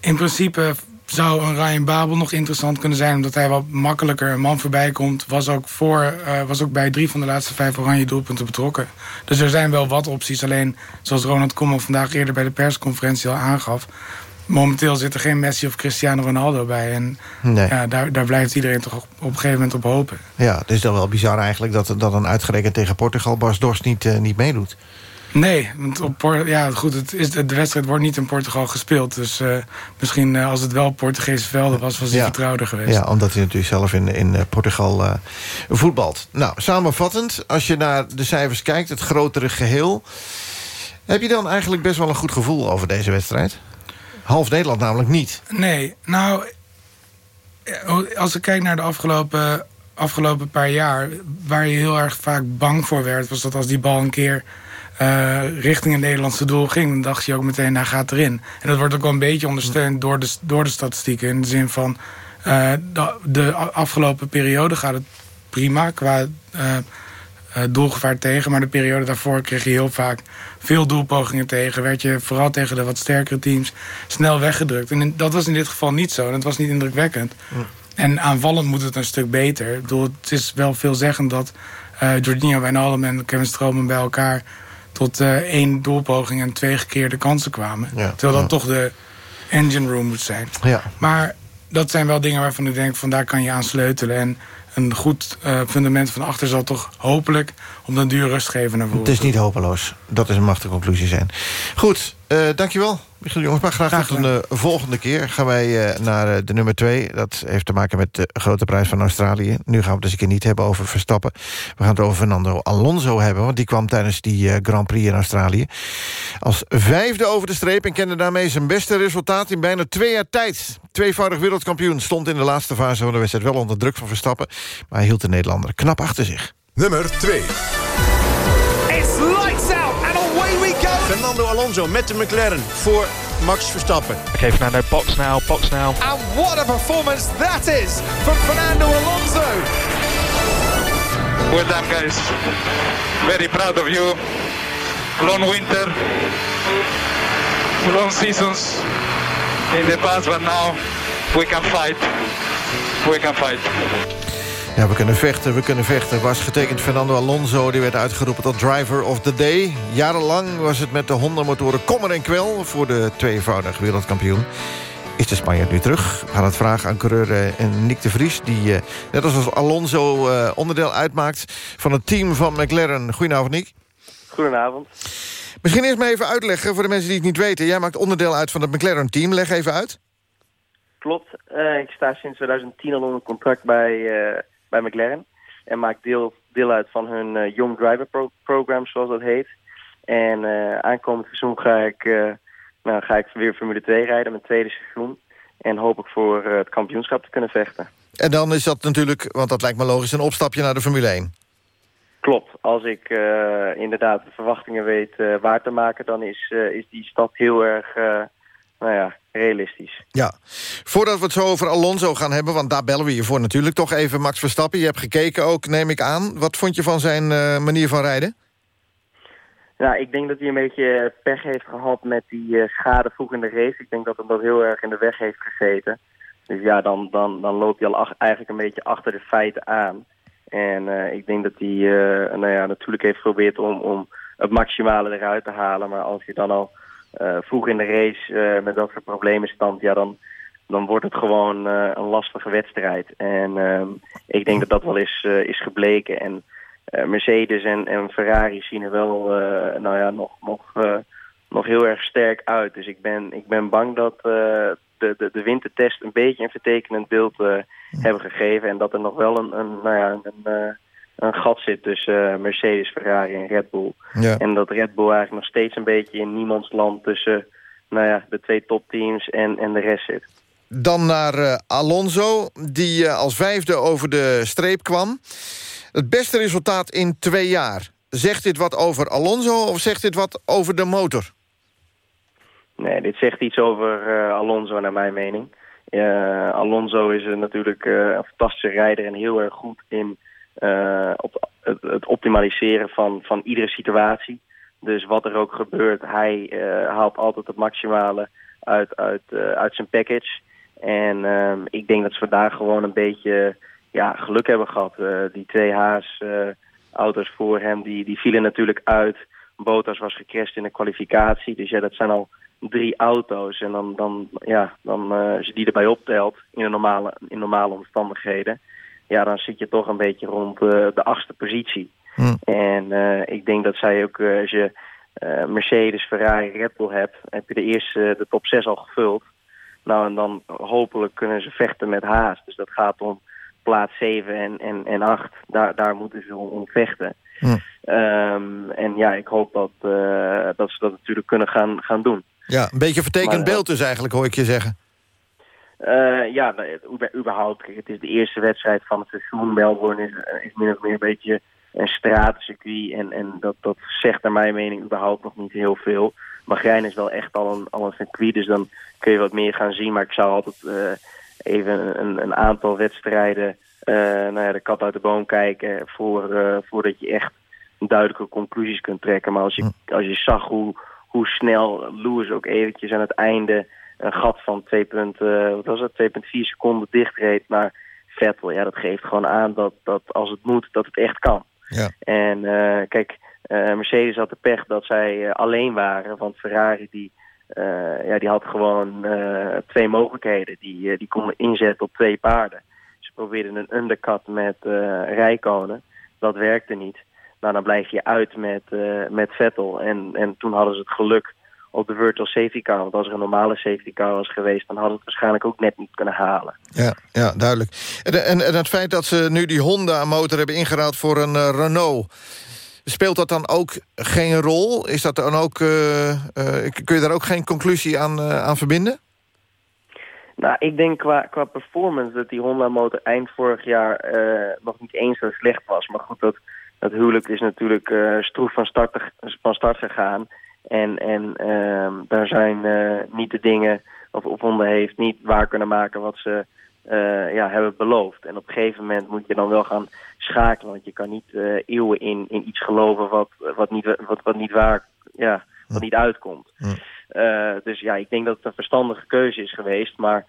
in principe zou een Ryan Babel nog interessant kunnen zijn... omdat hij wat makkelijker een man voorbij komt. Was ook, voor, eh, was ook bij drie van de laatste vijf oranje doelpunten betrokken. Dus er zijn wel wat opties. Alleen, zoals Ronald Koeman vandaag eerder bij de persconferentie al aangaf... momenteel zit er geen Messi of Cristiano Ronaldo bij. En Nee. ja, daar, daar blijft iedereen toch op, op een gegeven moment op hopen. Ja, het is dan wel bizar eigenlijk dat, dat een uitgerekend tegen Portugal... Bas Dorst niet, eh, niet meedoet. Nee, want op ja, goed, het is, de wedstrijd wordt niet in Portugal gespeeld. Dus eh, misschien eh, als het wel Portugese velden was, was hij Ja. vertrouwder geweest. Ja, omdat hij natuurlijk zelf in, in Portugal voetbalt. Nou, samenvattend, als je naar de cijfers kijkt, het grotere geheel... heb je dan eigenlijk best wel een goed gevoel over deze wedstrijd? Half Nederland namelijk niet. Nee, nou, eh, als ik kijk naar de afgelopen, afgelopen paar jaar... waar je heel erg vaak bang voor werd... was dat als die bal een keer eh, richting het Nederlandse doel ging... dan dacht je ook meteen, hij gaat erin. En dat wordt ook wel een beetje ondersteund door de, door de statistieken... in de zin van, eh, de, afgelopen periode gaat het prima... qua doelgevaar tegen. Maar de periode daarvoor kreeg je heel vaak veel doelpogingen tegen. Werd je vooral tegen de wat sterkere teams snel weggedrukt. En dat was in dit geval niet zo. En het was niet indrukwekkend. En aanvallend moet het een stuk beter. Ik bedoel, het is wel veelzeggend dat eh Jorginho Wijnaldum en Kevin Stroman bij elkaar... tot eh, één doelpoging en twee gekeerde kansen kwamen. Ja, Terwijl dat ja. toch de engine room moet zijn. Ja. Maar dat zijn wel dingen waarvan ik denk... van daar kan je aan sleutelen. En een goed eh, fundament van achter zal toch hopelijk... den duur rust geven naar voren. Het is niet hopeloos. Dat is een machtige conclusie zijn. Goed, eh, dankjewel. Michiel Jongsma, graag, Graag tot een eh, volgende keer. Gaan wij eh, naar eh, de nummer twee. Dat heeft te maken met de grote prijs van Australië. Nu gaan we het dus een keer niet hebben over Verstappen. We gaan het over Fernando Alonso hebben. Want die kwam tijdens die eh, Grand Prix in Australië. Als vijfde over de streep. En kende daarmee zijn beste resultaat in bijna twee jaar tijd. Tweevoudig wereldkampioen stond in de laatste fase van de wedstrijd... wel onder druk van Verstappen. Maar hij hield de Nederlander knap achter zich. Nummer 2. It's lights out and away we go. Fernando Alonso met de McLaren voor Max Verstappen. Okay, Fernando, box now, box now. And what a performance that is from Fernando Alonso. Well done, guys. Very proud of you. Long winter, long seasons in the past, but now we can fight. We can fight. Ja, we kunnen vechten, we kunnen vechten. Was getekend Fernando Alonso, die werd uitgeroepen tot driver of the day. Jarenlang was het met de Honda-motoren kommer en kwel... voor de tweevoudig wereldkampioen. Is de Spanjaard nu terug? We gaan het vragen aan coureur eh, Nick de Vries... die eh, net als Alonso eh, onderdeel uitmaakt van het team van McLaren. Goedenavond, Nick. Goedenavond. Misschien eerst maar even uitleggen voor de mensen die het niet weten. Jij maakt onderdeel uit van het McLaren-team. Leg even uit. Klopt. Ik sta sinds 2010 al onder contract bij, bij McLaren. En maak deel, deel uit van hun eh, Young Driver pro Program, zoals dat heet. En eh, aankomend seizoen ga ik, eh, nou, ga ik weer Formule 2 rijden, mijn tweede seizoen. En hoop ik voor het kampioenschap te kunnen vechten. En dan is dat natuurlijk, want dat lijkt me logisch... een opstapje naar de Formule 1. Klopt. Als ik inderdaad de verwachtingen weet waar te maken... dan is, is die stap heel erg nou ja, realistisch. Ja, voordat we het zo over Alonso gaan hebben... want daar bellen we je voor natuurlijk, toch even Max Verstappen. Je hebt gekeken ook, neem ik aan. Wat vond je van zijn eh, manier van rijden? Nou, ik denk dat hij een beetje pech heeft gehad met die eh, schade vroeg in de race. Ik denk dat hem dat heel erg in de weg heeft gezeten. Dus ja, dan, dan, dan loopt hij al ach- eigenlijk een beetje achter de feiten aan. En eh, ik denk dat hij nou ja, natuurlijk heeft geprobeerd om, om het maximale eruit te halen. Maar als je dan al vroeg in de race eh, met dat soort problemen stand, ja, dan, dan wordt het gewoon eh, een lastige wedstrijd. En ehm, ik denk dat dat wel is, eh, is gebleken. En eh, Mercedes en, en Ferrari zien er wel eh, nou ja, nog, nog, eh, nog heel erg sterk uit. Dus ik ben, ik ben bang dat eh, de, de, de wintertest een beetje een vertekenend beeld uh, hebben gegeven. En dat er nog wel een, een, nou ja, een, een, gat zit tussen Mercedes, Ferrari en Red Bull. Ja. En dat Red Bull eigenlijk nog steeds een beetje in niemands land tussen nou ja, de twee topteams en, en de rest zit. Dan naar uh, Alonso, die uh, als vijfde over de streep kwam. Het beste resultaat in twee jaar. Zegt dit wat over Alonso of zegt dit wat over de motor? Nee, dit zegt iets over uh, Alonso naar mijn mening. Alonso is natuurlijk een fantastische rijder en heel erg goed in op het, het, optimaliseren van, van iedere situatie. Dus wat er ook gebeurt, hij haalt altijd het maximale uit, uit, uit zijn package. En um, ik denk dat ze vandaag gewoon een beetje ja, geluk hebben gehad. Die twee Haas uh, auto's voor hem, die, die vielen natuurlijk uit. Bottas was gecrashed in de kwalificatie. Dus ja, dat zijn al drie auto's. En dan, dan, ja, dan als je die erbij optelt in, de normale, in normale omstandigheden... ja, dan zit je toch een beetje rond de achtste positie. Hm. En ik denk dat zij ook, als je Mercedes, Ferrari, Red Bull hebt... heb je de eerste, de top 6 al gevuld... Nou, en dan hopelijk kunnen ze vechten met Haas. Dus dat gaat om plaats 7 en, en, en 8. Daar, daar moeten ze om, om vechten. Hm. Um, en ja, ik hoop dat, uh, dat ze dat natuurlijk kunnen gaan, gaan doen. Ja, een beetje vertekend maar, beeld dus eigenlijk, hoor ik je zeggen. Uh, ja, überhaupt. Kijk, het is de eerste wedstrijd van het seizoen. Melbourne is, is min of meer een beetje een stratencircuit. En, en dat, dat zegt naar mijn mening überhaupt nog niet heel veel. Bahrein is wel echt al een, al een circuit, dus dan kun je wat meer gaan zien. Maar ik zou altijd uh, even een, een, aantal wedstrijden uh, nou ja, de kat uit de boom kijken... Voor, uh, voordat je echt duidelijke conclusies kunt trekken. Maar als je, als je zag hoe, hoe snel Lewis ook eventjes aan het einde... een gat van 2, wat was het, 2,4 seconden dichtreed naar Vettel... ja, dat geeft gewoon aan dat, dat als het moet, dat het echt kan. Ja. En kijk... Uh, Mercedes had de pech dat zij uh, alleen waren, want Ferrari die, ja, die had gewoon twee mogelijkheden. Die, die konden inzetten op twee paarden. Ze probeerden een undercut met Rijkonen. Dat werkte niet. Nou, dan blijf je uit met, met Vettel. En, en toen hadden ze het geluk op de virtual safety car. Want als er een normale safety car was geweest... dan hadden ze het waarschijnlijk ook net niet kunnen halen. Ja, ja duidelijk. En, en, en het feit dat ze nu die Honda-motor hebben ingeruild voor een Renault... Speelt dat dan ook geen rol? Is dat dan ook, uh, uh, kun je daar ook geen conclusie aan, aan verbinden? Nou, ik denk qua, qua performance dat die Honda-motor eind vorig jaar nog niet eens zo slecht was. Maar goed, dat, dat huwelijk is natuurlijk stroef van start, van start gegaan. En, en ehm, daar zijn niet de dingen, of, of Honda heeft niet waar kunnen maken wat ze uh, ja, hebben beloofd. En op een gegeven moment moet je dan wel gaan schakelen. Want je kan niet uh, eeuwen in, in iets geloven wat, wat, niet, wat, wat niet waar, ja, wat niet uitkomt. Dus ja, ik denk dat het een verstandige keuze is geweest. Maar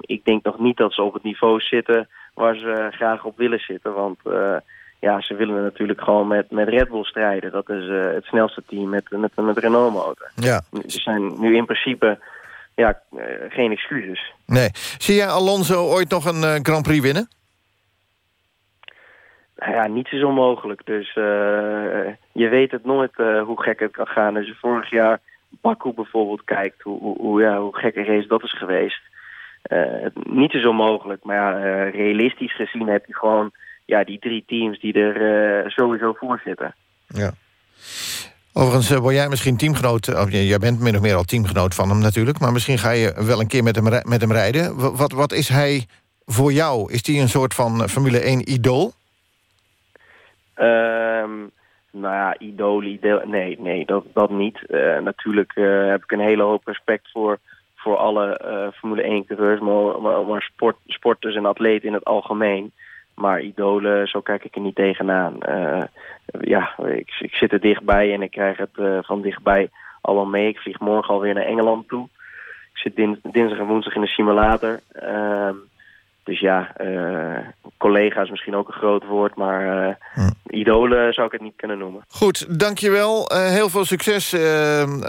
ik denk nog niet dat ze op het niveau zitten waar ze graag op willen zitten. Want ja, ze willen natuurlijk gewoon met, met Red Bull strijden. Dat is het snelste team met, met, met Renault motor. Ja. Ze zijn nu in principe ja, uh, geen excuses. Nee. Zie jij Alonso ooit nog een uh, Grand Prix winnen? Nou ja, niets is onmogelijk. Dus je weet het nooit hoe gek het kan gaan. Als je vorig jaar Baku bijvoorbeeld kijkt, hoe, hoe, hoe ja, hoe gekke race dat is geweest. niets is onmogelijk. Maar ja, realistisch gezien heb je gewoon ja, die drie teams die er sowieso voor zitten. Ja. Overigens uh, word jij misschien teamgenoot... Of, jij bent min of meer al teamgenoot van hem natuurlijk... maar misschien ga je wel een keer met hem, met hem rijden. Wat, wat is hij voor jou? Is hij een soort van Formule 1-idool? Um, nou ja, idool, idool nee, nee, dat, dat niet. Uh, natuurlijk uh, heb ik een hele hoop respect voor, voor alle Formule 1-coureurs... maar, maar, maar sport, sporters en atleten in het algemeen... Maar idolen, zo kijk ik er niet tegenaan. Uh, ja, ik, ik, zit er dichtbij en ik krijg het uh, van dichtbij al mee. Ik vlieg morgen alweer naar Engeland toe. Ik zit din, dinsdag en woensdag in de simulator. Uh, dus ja, uh, collega's misschien ook een groot woord, maar hm. idolen zou ik het niet kunnen noemen. Goed, dankjewel. heel veel succes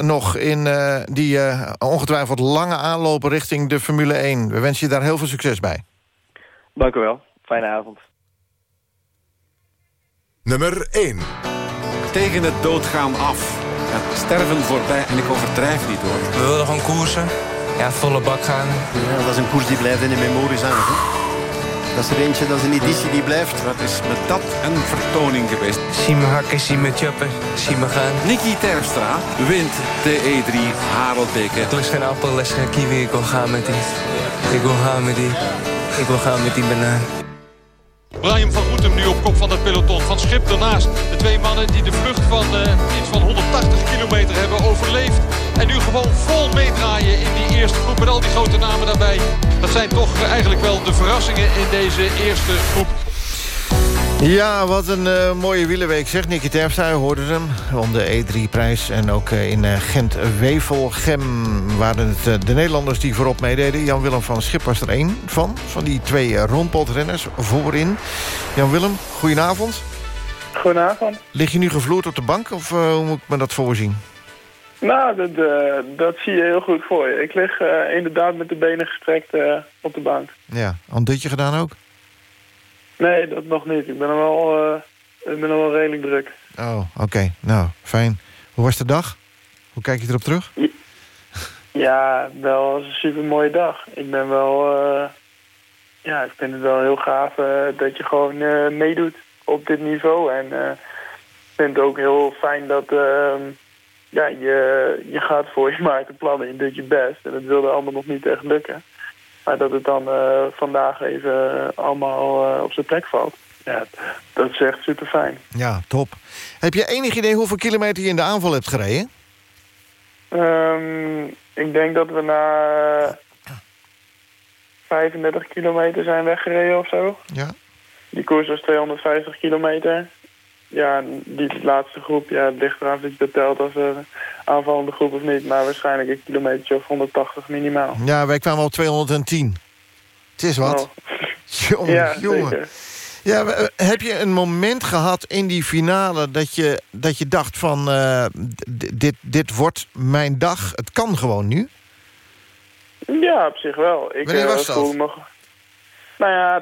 nog in die ongetwijfeld lange aanlopen richting de Formule 1. We wensen je daar heel veel succes bij. Dank u wel. Fijne avond. Nummer 1. Tegen het doodgaan af. het sterven voorbij. En ik overdrijf niet hoor. We wilden gewoon koersen. Ja, volle bak gaan. Ja, dat is een koers die blijft in de memorie zijn. Hè? Dat is er eentje, dat is een editie die blijft. Wat is met dat een vertoning geweest. Zie me hakken, zie me choppen, zie me gaan. Nicky Terpstra wint de E3 Harelbeke. Er is geen appel, er is geen kiwi, ik wil gaan met die. Ik wil gaan met die. Ik wil gaan met die banaan. Brian van Roetem nu op kop van het peloton. Van Schip ernaast. De twee mannen die de vlucht van uh, iets van 180 kilometer hebben overleefd. En nu gewoon vol meedraaien in die eerste groep met al die grote namen daarbij. Dat zijn toch eigenlijk wel de verrassingen in deze eerste groep. Ja, wat een uh, mooie wielenweek, zegt Nicky Terpstra. hoorde hem om de E3-prijs. En ook uh, in uh, Gent-Wevelgem waren het de Nederlanders die voorop meededen. Jan-Willem van Schip was er één van, van die twee rondpotrenners voorin. Jan-Willem, goedenavond. Goedenavond. Lig je nu gevloerd op de bank of hoe moet ik me dat voorzien? Nou, dat, dat zie je heel goed voor je. Ik lig inderdaad met de benen gestrekt op de bank. Ja, een dutje gedaan ook? Nee, dat nog niet. Ik ben er wel, uh, ik ben er wel redelijk druk. Oh, oké. Nou, fijn. Hoe was de dag? Hoe kijk je erop terug? Ja, wel een super mooie dag. Ik ben wel... Uh, ja, ik vind het wel heel gaaf uh, dat je gewoon meedoet op dit niveau. En ik vind het ook heel fijn dat... ehm, ja, je, je gaat voor je maakt de plannen in doet je best. En het wilde allemaal nog niet echt lukken. Maar dat het dan uh, vandaag even allemaal uh, op zijn plek valt. Ja, dat is echt super fijn. Ja, top. Heb je enig idee hoeveel kilometer je in de aanval hebt gereden? Um, ik denk dat we na 35 kilometer zijn weggereden of zo. Ja. Die koers was 250 kilometer. Ja, die laatste groep, ja, het ligt eraan of je dat telt als een aanvallende groep of niet. Maar waarschijnlijk een kilometer of 180 minimaal. Ja, wij kwamen al 210. Het is wat. Oh. jongen, ja, jongen. zeker. Ja, heb je een moment gehad in die finale dat je, dat je dacht van... Uh, dit, dit wordt mijn dag, het kan gewoon nu? Ja, op zich wel. Ik, Wanneer was uh, dat? me... Nou ja,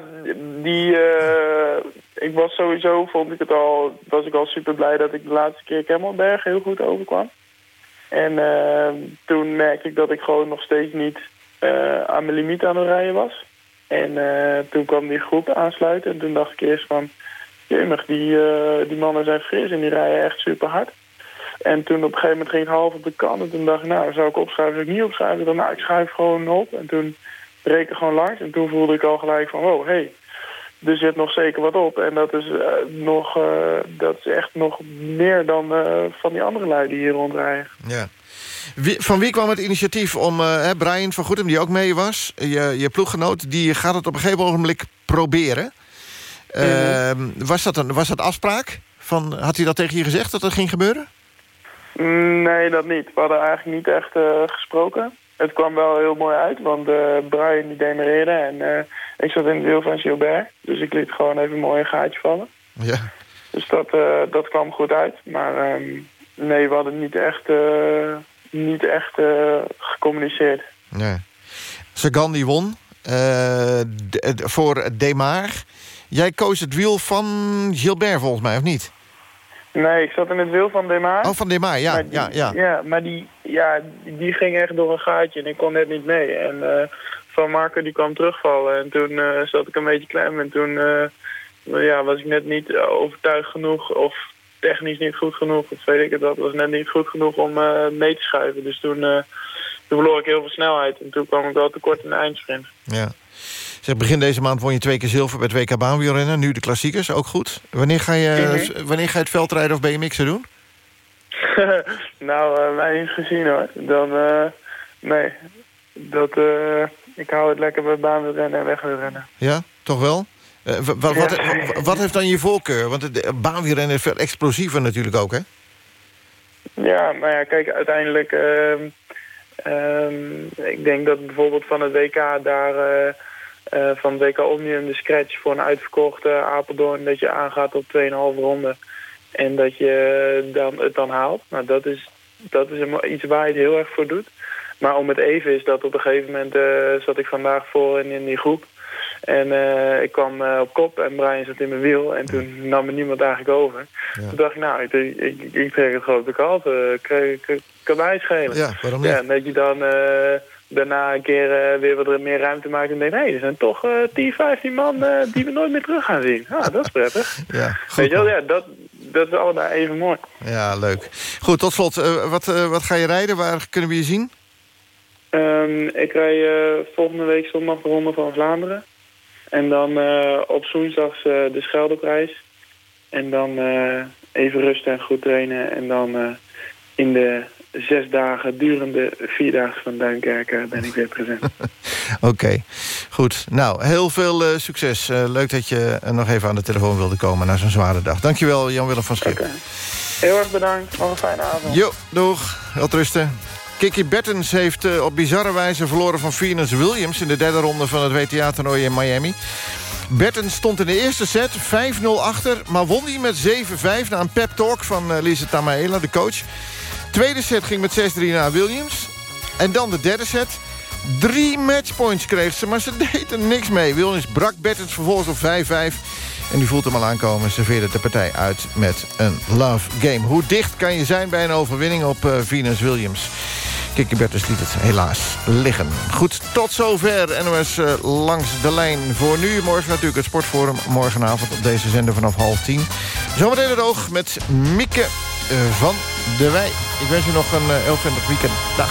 die, uh, ik was sowieso, vond ik het al, was ik al super blij dat ik de laatste keer Kemmelberg heel goed overkwam. En uh, toen merkte ik dat ik gewoon nog steeds niet uh, aan mijn limiet aan het rijden was. En toen kwam die groep aansluiten en toen dacht ik eerst van, jemig, die, die mannen zijn fris en die rijden echt super hard. En toen op een gegeven moment ging ik half op de kant en toen dacht ik, nou, zou ik opschuiven, zou ik niet opschuiven? Dan, nou, ik schuif gewoon op en toen ik gewoon langs en toen voelde ik al gelijk van, oh, hé, hey, er zit nog zeker wat op. En dat is, uh, nog, uh, dat is echt nog meer dan uh, van die andere lui die hier rondrijden. Ja. Wie, van wie kwam het initiatief om, Brian van Goedem, die ook mee was... je, je ploeggenoot, die gaat het op een gegeven ogenblik proberen. Mm. was, dat een, was dat afspraak? Van, had hij dat tegen je gezegd, dat dat ging gebeuren? Nee, dat niet. We hadden eigenlijk niet echt uh, gesproken. Het kwam wel heel mooi uit, want uh, Brian die demereerde en uh, ik zat in het wiel van Gilbert. Dus ik liet gewoon even mooi een gaatje vallen. Ja. Dus dat, uh, dat kwam goed uit. Maar um, nee, we hadden niet echt, niet echt gecommuniceerd. Nee. Sagan die won voor Demar. Jij koos het wiel van Gilbert volgens mij, of niet? Nee, ik zat in het wiel van Demar. Oh, van Demar, ja. die, ja, ja. ja maar die, ja, die ging echt door een gaatje en ik kon net niet mee. En uh, Van Marco die kwam terugvallen en toen uh, zat ik een beetje klem. En toen uh, ja, was ik net niet overtuigd genoeg of technisch niet goed genoeg. Of weet ik het, dat was net niet goed genoeg om mee te schuiven. Dus toen, toen verloor ik heel veel snelheid. En toen kwam ik wel tekort in de eindsprint. Ja. Zeg, begin deze maand won je twee keer zilver bij het WK baanwielrennen. Nu de klassiekers, ook goed. Wanneer ga je, mm -hmm. wanneer ga je het veldrijden of BMX'en doen? nou, uh, mij niet gezien hoor. Dan, uh, nee. Dat, uh, ik hou het lekker bij baanwielrennen en wegwielrennen. Ja, toch wel? wat, ja. wat, wat, heeft dan je voorkeur? Want het baanwielrennen is veel explosiever natuurlijk ook, hè? Ja, maar ja, kijk, uiteindelijk... Um, ik denk dat bijvoorbeeld van het WK daar... Uh, van WK Omnium de scratch voor een uitverkochte Apeldoorn... dat je aangaat op 2,5 ronden en dat je dan, het dan haalt. Nou, dat is, dat is iets waar je het heel erg voor doet. Maar om het even is dat op een gegeven moment uh, zat ik vandaag voor in die groep. En eh, ik kwam eh, op kop en Brian zat in mijn wiel. En toen nam me niemand eigenlijk over. Toen dacht ik, nou, ik, ik, ik trek het grote kant. Uh, kan mij schelen. Ja, waarom niet? Ja, en dat je dan daarna een keer weer wat meer ruimte maakt. En denkt, hé, hey, er zijn toch 10, 15 man die we nooit meer terug gaan zien. Ah, dat is prettig. Ja, goed, Weet je wel, ja, dat, dat is allemaal even mooi. Ja, leuk. Goed, tot slot. wat, wat ga je rijden? Waar kunnen we je zien? Um, ik rij volgende week zondag de Ronde van Vlaanderen. En dan uh, op zondags uh, de Scheldeprijs. En dan uh, even rusten en goed trainen. En dan in de zes dagen durende vierdaagse van Duinkerken ben ik weer present. Oké, okay. goed. Nou, heel veel succes. leuk dat je nog even aan de telefoon wilde komen na zo'n zware dag. Dankjewel, Jan-Willem van Schip. Okay. Heel erg bedankt. Nog een fijne avond. Jo, doeg. Heel rusten. Kiki Bertens heeft uh, op bizarre wijze verloren van Venus Williams... in de derde ronde van het WTA-toernooi in Miami. Bertens stond in de eerste set 5-0 achter... maar won die met 7-5 na een pep-talk van uh, Lisa Tamaela, de coach. Tweede set ging met 6-3 naar Williams. En dan de derde set. Drie matchpoints kreeg ze, maar ze deed er niks mee. Williams brak Bertens vervolgens op 5-5... En u voelt hem al aankomen, serveerde de partij uit met een love game. Hoe dicht kan je zijn bij een overwinning op uh, Venus Williams? Kiki Bertens liet het helaas liggen. Goed, tot zover NOS uh, langs de lijn. Voor nu, morgen natuurlijk het Sportforum. Morgenavond op deze zender vanaf half tien. Zometeen het oog met Mieke uh, van de Wij. Ik wens u nog een elfwendig weekend. Dag.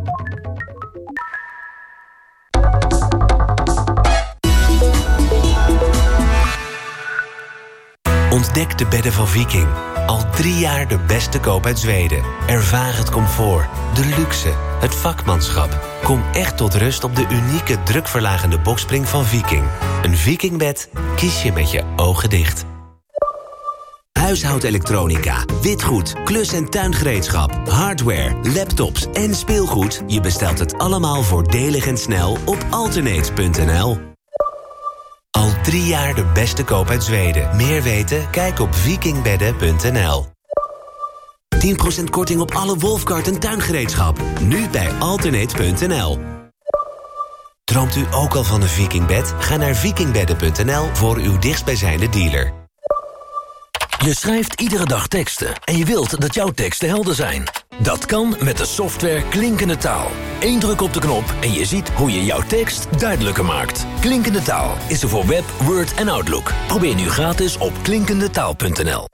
Ontdek de bedden van Viking. Al drie jaar de beste koop uit Zweden. Ervaar het comfort, de luxe, het vakmanschap. Kom echt tot rust op de unieke drukverlagende bokspring van Viking. Een Vikingbed kies je met je ogen dicht. Huishoudelektronica, witgoed, klus- en tuingereedschap, hardware, laptops en speelgoed. Je bestelt het allemaal voordelig en snel op alternate.nl. Drie jaar de beste koop uit Zweden. Meer weten? Kijk op vikingbedden.nl 10% korting op alle Wolfkart en tuingereedschap. Nu bij alternate.nl Droomt u ook al van een vikingbed? Ga naar vikingbedden.nl voor uw dichtstbijzijnde dealer. Je schrijft iedere dag teksten en je wilt dat jouw teksten helder zijn. Dat kan met de software Klinkende Taal. Eén druk op de knop en je ziet hoe je jouw tekst duidelijker maakt. Klinkende Taal is er voor Web, Word en Outlook. Probeer nu gratis op klinkendetaal.nl.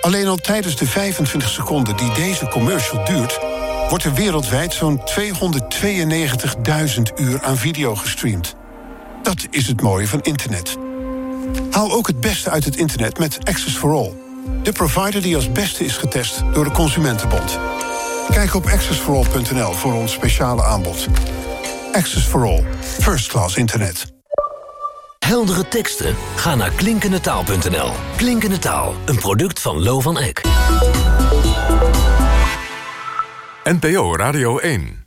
Alleen al tijdens de 25 seconden die deze commercial duurt... wordt er wereldwijd zo'n 292.000 uur aan video gestreamd. Dat is het mooie van internet. Haal ook het beste uit het internet met Access for All. De provider die als beste is getest door de Consumentenbond. Kijk op accessforall.nl voor ons speciale aanbod. Access for All. First class internet. Heldere teksten? Ga naar klinkendetaal.nl. Klinkende Taal, een product van Lo van Eck. NPO Radio 1